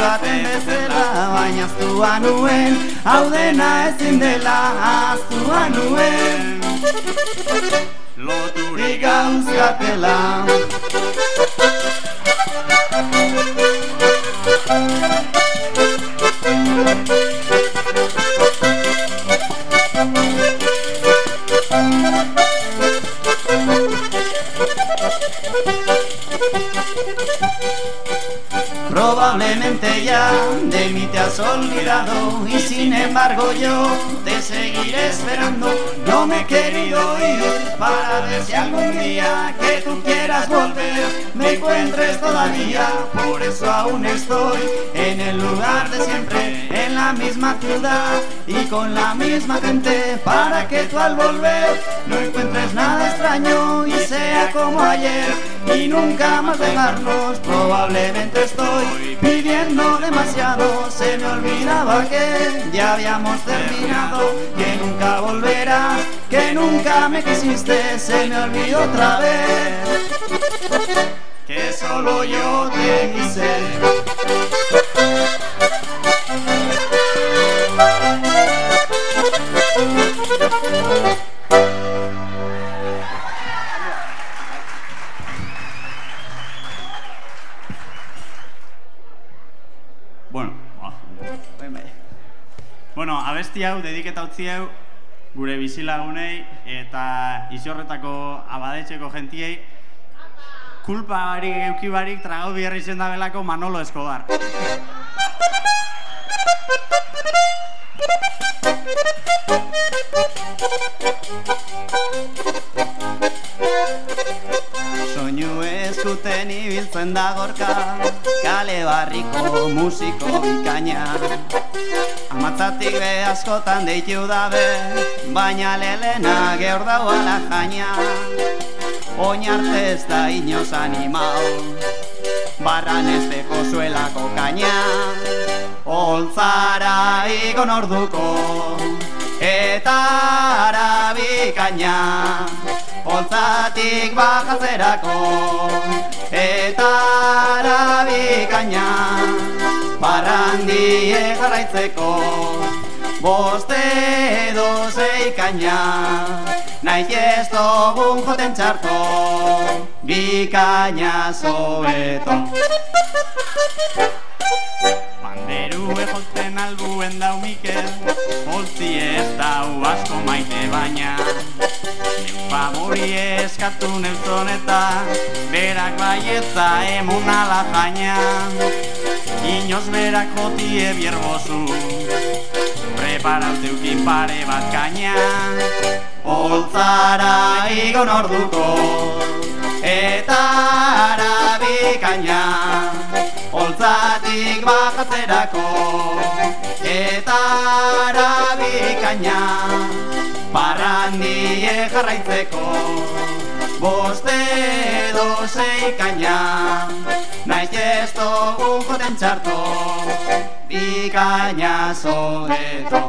Baten bezala baina aztua nuen. Hau dena ezin dela aztua nuen. Loturik gauzgatela Probablemente de mí te has olvidado y sin embargo yo te seguiré esperando. No me he querido ir para ver si algún día que tú quieras volver me encuentres todavía. Por eso aún estoy en el lugar de siempre, en la misma ciudad y con la misma gente para que tú al volver no encuentres nada extraño y sea como ayer y nunca más dejarnos. Probablemente estoy pidiendo demasiado, se me olvidaba que ya habíamos terminado, que nunca volverás, que nunca me quisiste, se me olvidó otra vez. Que solo yo te quise. Bueno, abesti hau, dediketa utzi hau, gure bizilagunei eta izorretako abadetxeko jentiei kulpa barik euki barik tragau biherri zen da belako Manolo Escobar. Soinu eskuten ibiltzen da gorka Kale barriko musiko bikaina. Amatzatik be askotan deitu dabe Baina lelena gehor dauala jaina. Oin arte ez da inoz animau Barran ez deko zuelako kaina. Oltzara igon orduko Eta arabikaina Holtzatik bajatzerako Eta arabikaina Barrandie jarraitzeko Boste edo zeikaina Nahi ez dugun joten txarto Bikaina zoeto Banderu ejotzen albuen dau Mikel Holtzi ez dau asko maite baina. Neu favori eskatu neutzon eta Berak baietza emun ala jaina. Inoz berak jotie bierbozu Preparanteukin pare bat kaina Holtzara igon orduko Eta arabikaina Holtzatik bajatzerako Eta arabikaina Barrandie jarraitzeko Boste edo zeikaina Naiz ez dugun joten txarto Bikaina zoreto.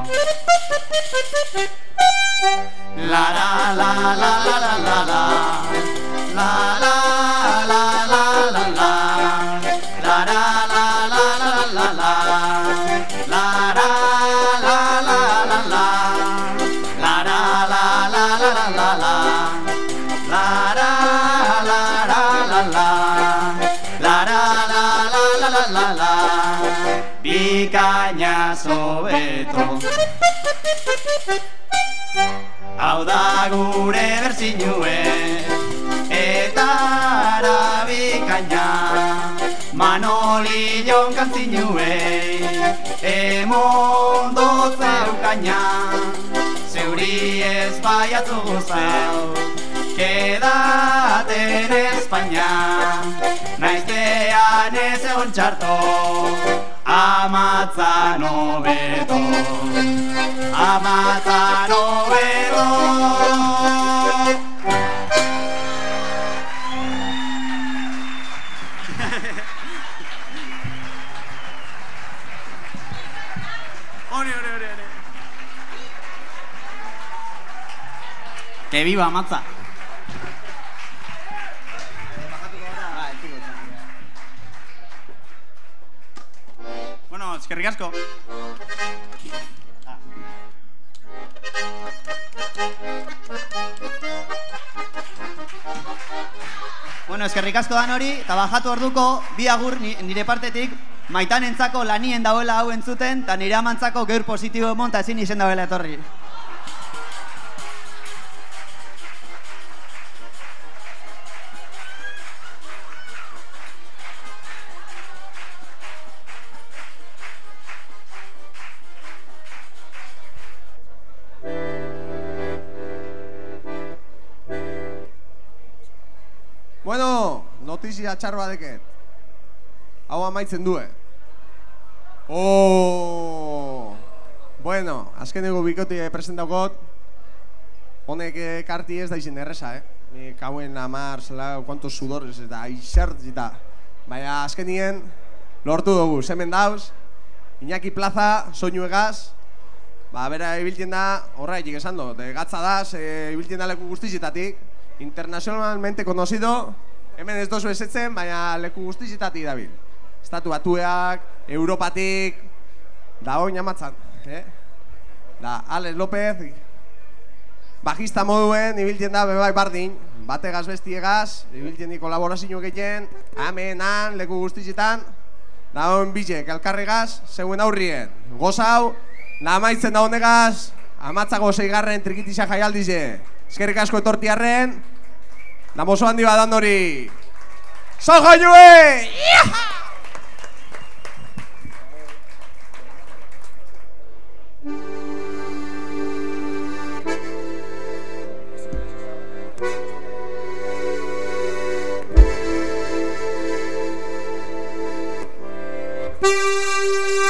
La la la la la la la La Hau da gure berzinue Eta arabikaina Manolillon kantzinue Emondo zeukaina. Zeuri ez baiatzu guztau Quédate en España Naiztean ez egon txarto amatza nobeto, amatza nobeto. Hori, hori, hori, hori. Que viva amatza. Eskerrik asko. Bueno, eskerrik asko dan hori, eta bajatu orduko, bi agur ni- nire partetik, maitanentzako lanien dauela hau entzuten, eta nire amantzako geur positibo emon, eta ezin izen dauela etorri. Bueno, notizia txar badeket. Hau amaitzen due. Oh! Bueno, azkeneko bikoti presentaukot. Honek eh, karti ez da izen erresa, eh? Mi kauen amar, zela, kuantos sudores eta aixert eta. Baina azkenien, lortu dugu, hemen dauz, Iñaki Plaza, soinu ba, bera ibiltzen da, horraitik esan dut, eh, gatza da, e, ibiltzen da leku guztizetatik, internacionalmente conocido, hemen ez dozu esetzen, baina leku guztizetatik dabil. Estatu batuak, Europatik, da hoi amatzan, eh? Da, Alex López, bajista moduen, ibiltzen da, bebai bardin, bategaz bestiegaz, ibiltzen di kolaborazio hemen, han, leku guztizetan, da hon bilek, elkarregaz, zeuen aurrien, gozau, da amaitzen da honegaz, amatzako zeigarren trikitisa jaialdize, Eskerrik asko etortiarren. Damoso handi bat andori. Zau gainue! Thank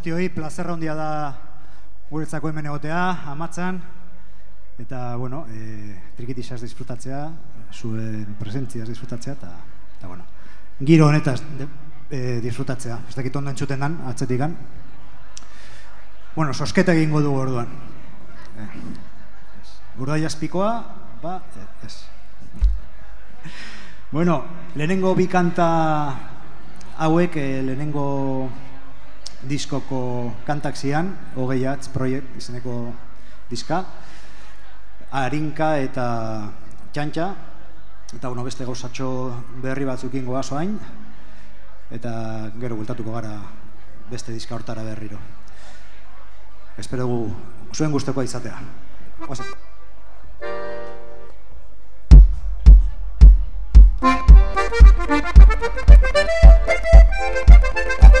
guztioi, plazerra handia da guretzako hemen egotea, amatzan. Eta, bueno, e, trikitisaz disfrutatzea, zuen presentziaz disfrutatzea, eta, eta bueno, giro honetaz de, e, disfrutatzea. Ez dakit ondo entzuten dan, atzetikan. Bueno, sosketa egingo dugu orduan. E, Urdai ba, e, ez. Bueno, lehenengo bi kanta hauek eh, lehenengo diskoko kantak zian, hogei atz proiekt izeneko diska, harinka eta txantxa, eta bueno, beste gauzatxo berri batzuk goaz oain, eta gero bueltatuko gara beste diska hortara berriro. Espero gu zuen gustekoa izatea. Oazen. Thank you.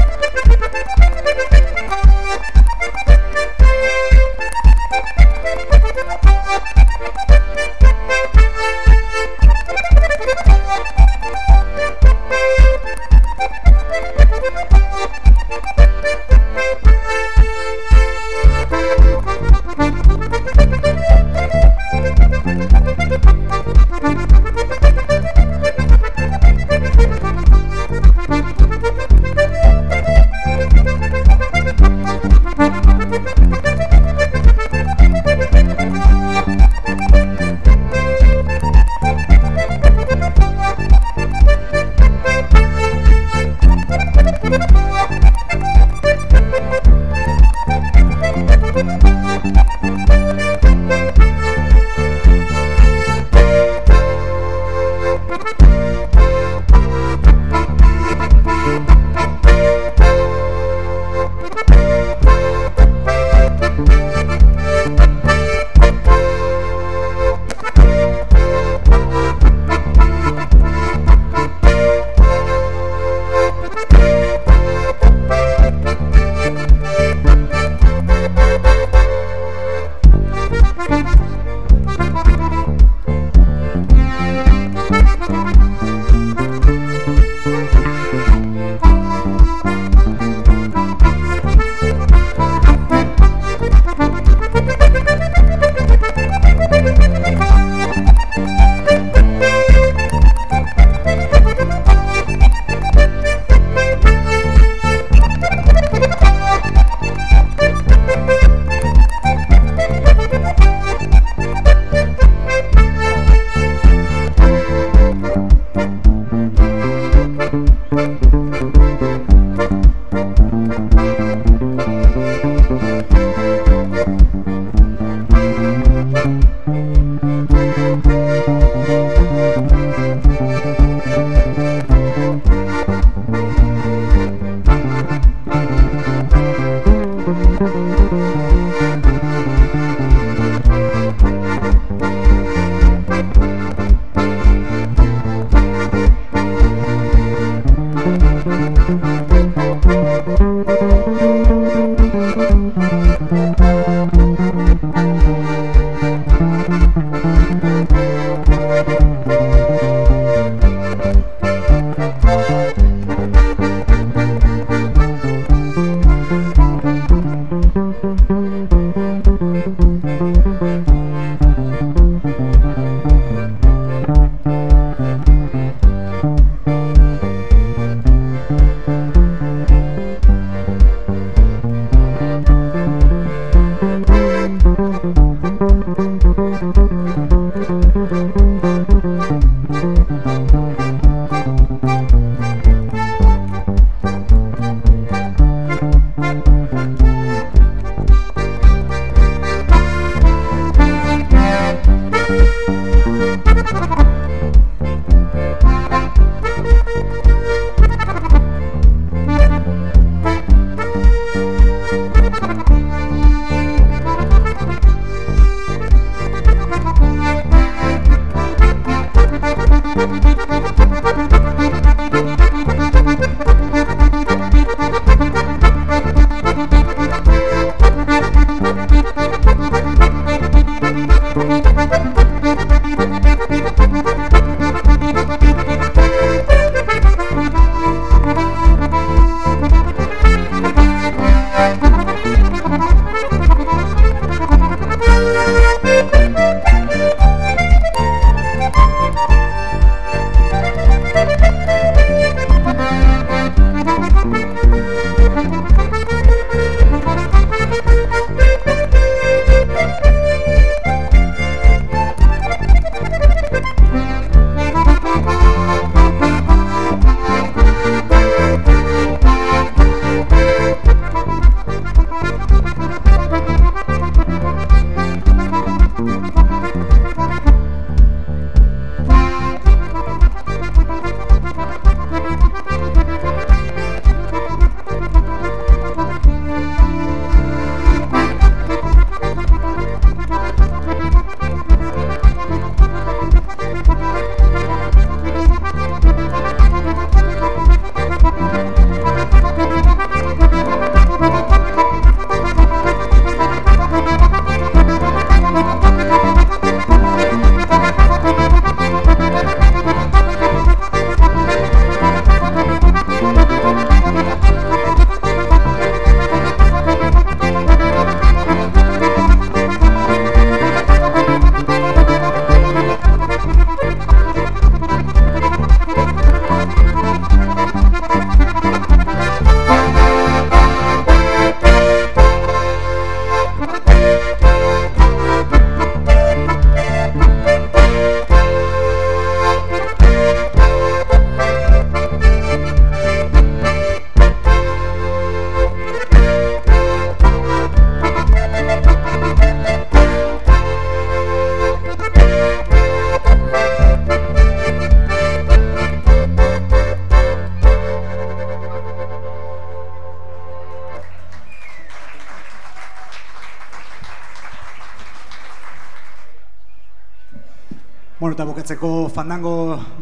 bukatzeko fandango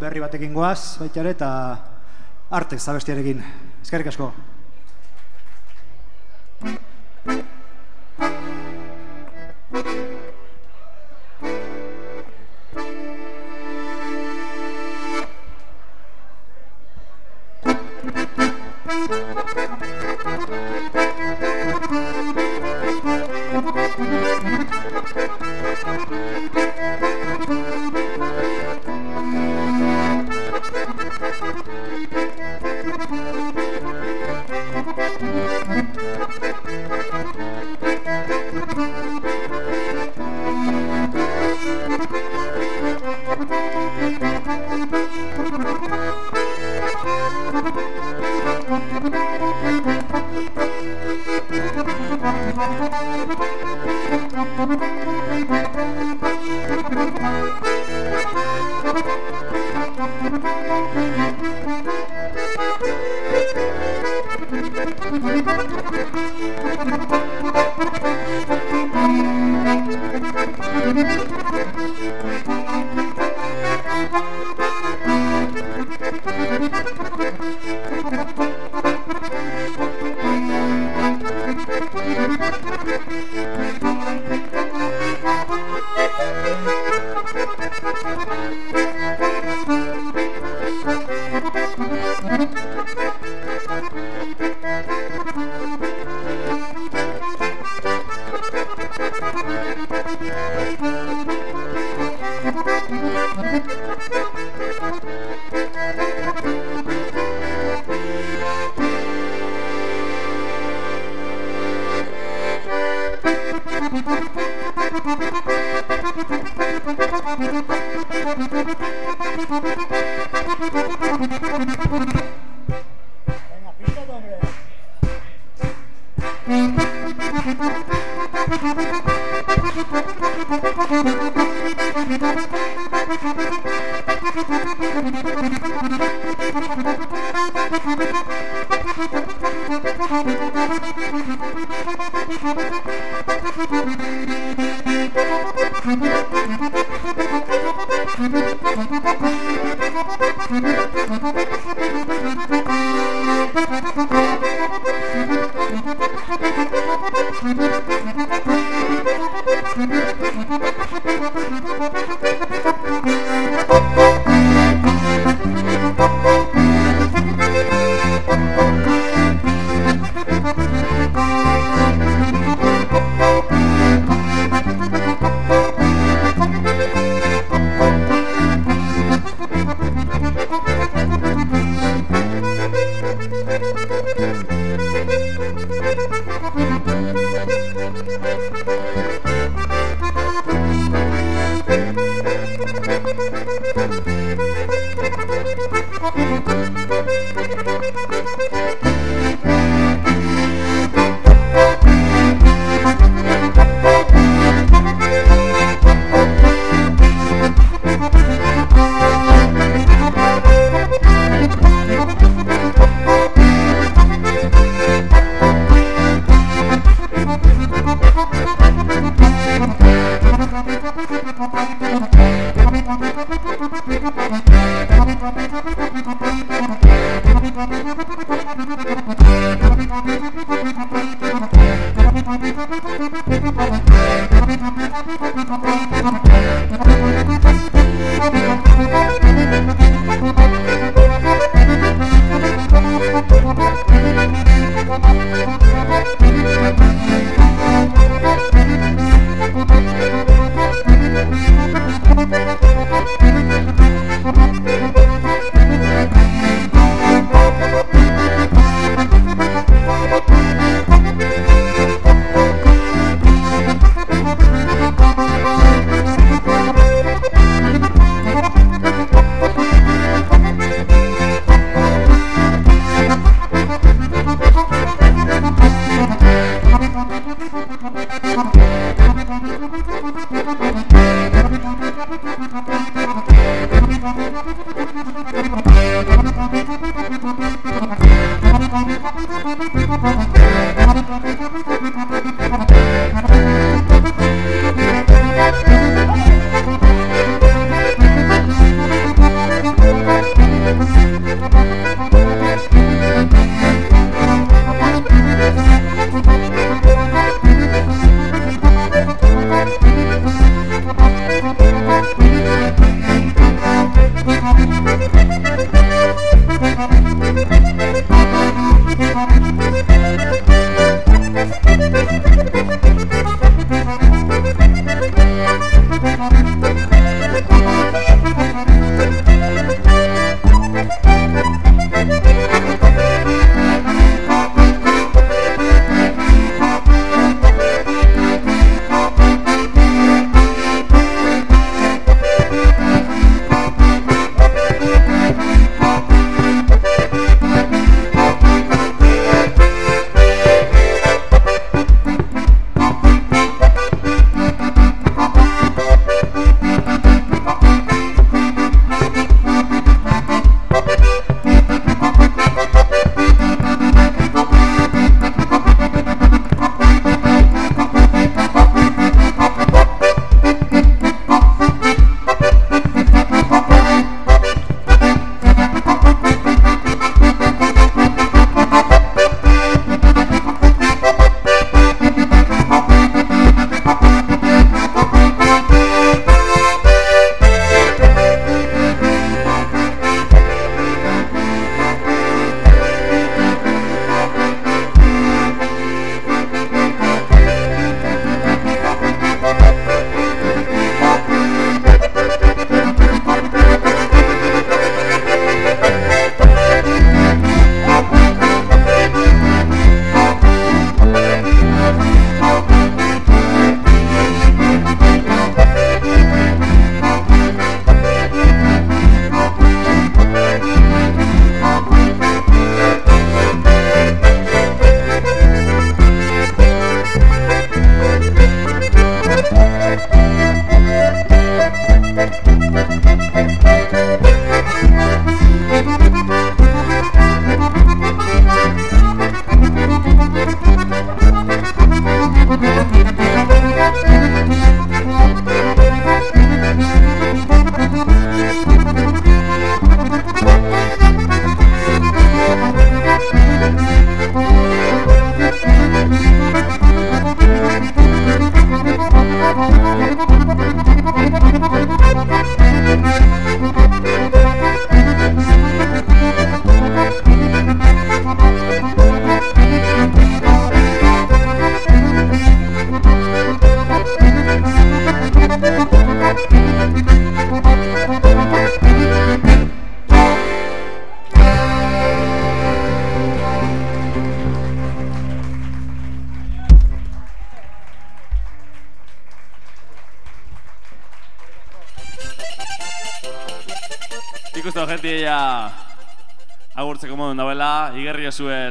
berri batekin goaz, baita ere, eta artez abestiarekin. Eskerrik asko.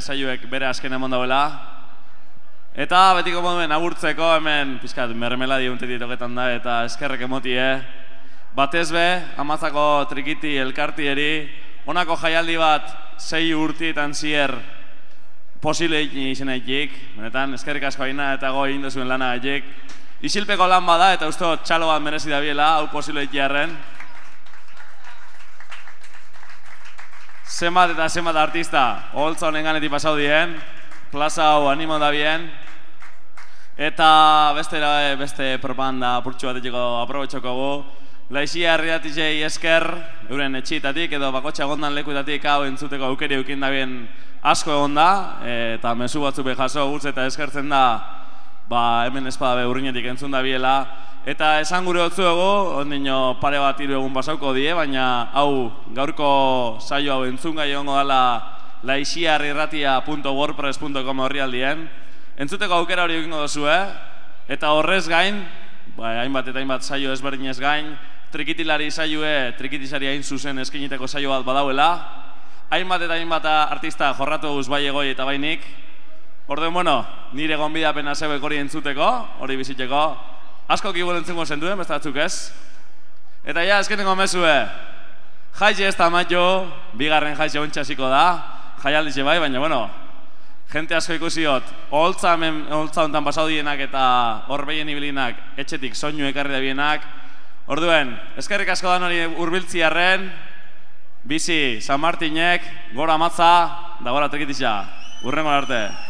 Saioek bere asken emon dauela. Eta betiko moduen agurtzeko hemen, pizkat, mermela diuntetit toketan da, eta eskerrek emotie. Batez be, amazako trikiti elkartieri, honako jaialdi bat sei urtietan zier posible izenaitik, benetan, eskerrik asko aina eta goi induzuen lana gaitik. Isilpeko lan bada eta dut txalo bat merezi da biela, hau posible ikiarren. Zenbat eta zenbat artista, holtza honen ganetik pasau dien, plaza hau animo da bien, eta beste, beste propaganda purtsu bat etxeko aprobetxoko gu, Laizia herriatizei esker, euren etxietatik edo bakotxa gondan lekuetatik hau entzuteko aukeri eukin da bien asko egon da, eta mezu batzu jaso gutz eta eskertzen da ba, hemen espada urrinetik entzun da biela. Eta esan gure hotzu ego, ondino pare bat hiru egun pasauko die, baina hau gaurko saio hau entzun gai egongo dela laixiarrirratia.wordpress.com horri aldien. Entzuteko aukera hori egingo dozu, eh? Eta horrez gain, ba, hainbat eta hainbat saio ezberdinez gain, trikitilari saioe, trikitizari hain zuzen eskeniteko saio bat badauela, hainbat eta hainbat artista jorratu guz bai egoi eta bainik, Orden, bueno, nire gonbidapena zebek hori entzuteko, hori bizitzeko, asko kibul entzengo zenduen, beste batzuk ez. Eta ja, eskenengo mezue, jaize ez da maio, bigarren jaize ontsa da, jaialdize bai, baina, bueno, jente asko ikusiot, holtza hemen, holtza hontan pasau dienak eta horbeien ibilinak, etxetik soinu ekarri da bienak. Orduen, eskerrik asko da hori urbiltzi arren, bizi San Martinek, gora matza, da gora tekitisa. Urrengo arte.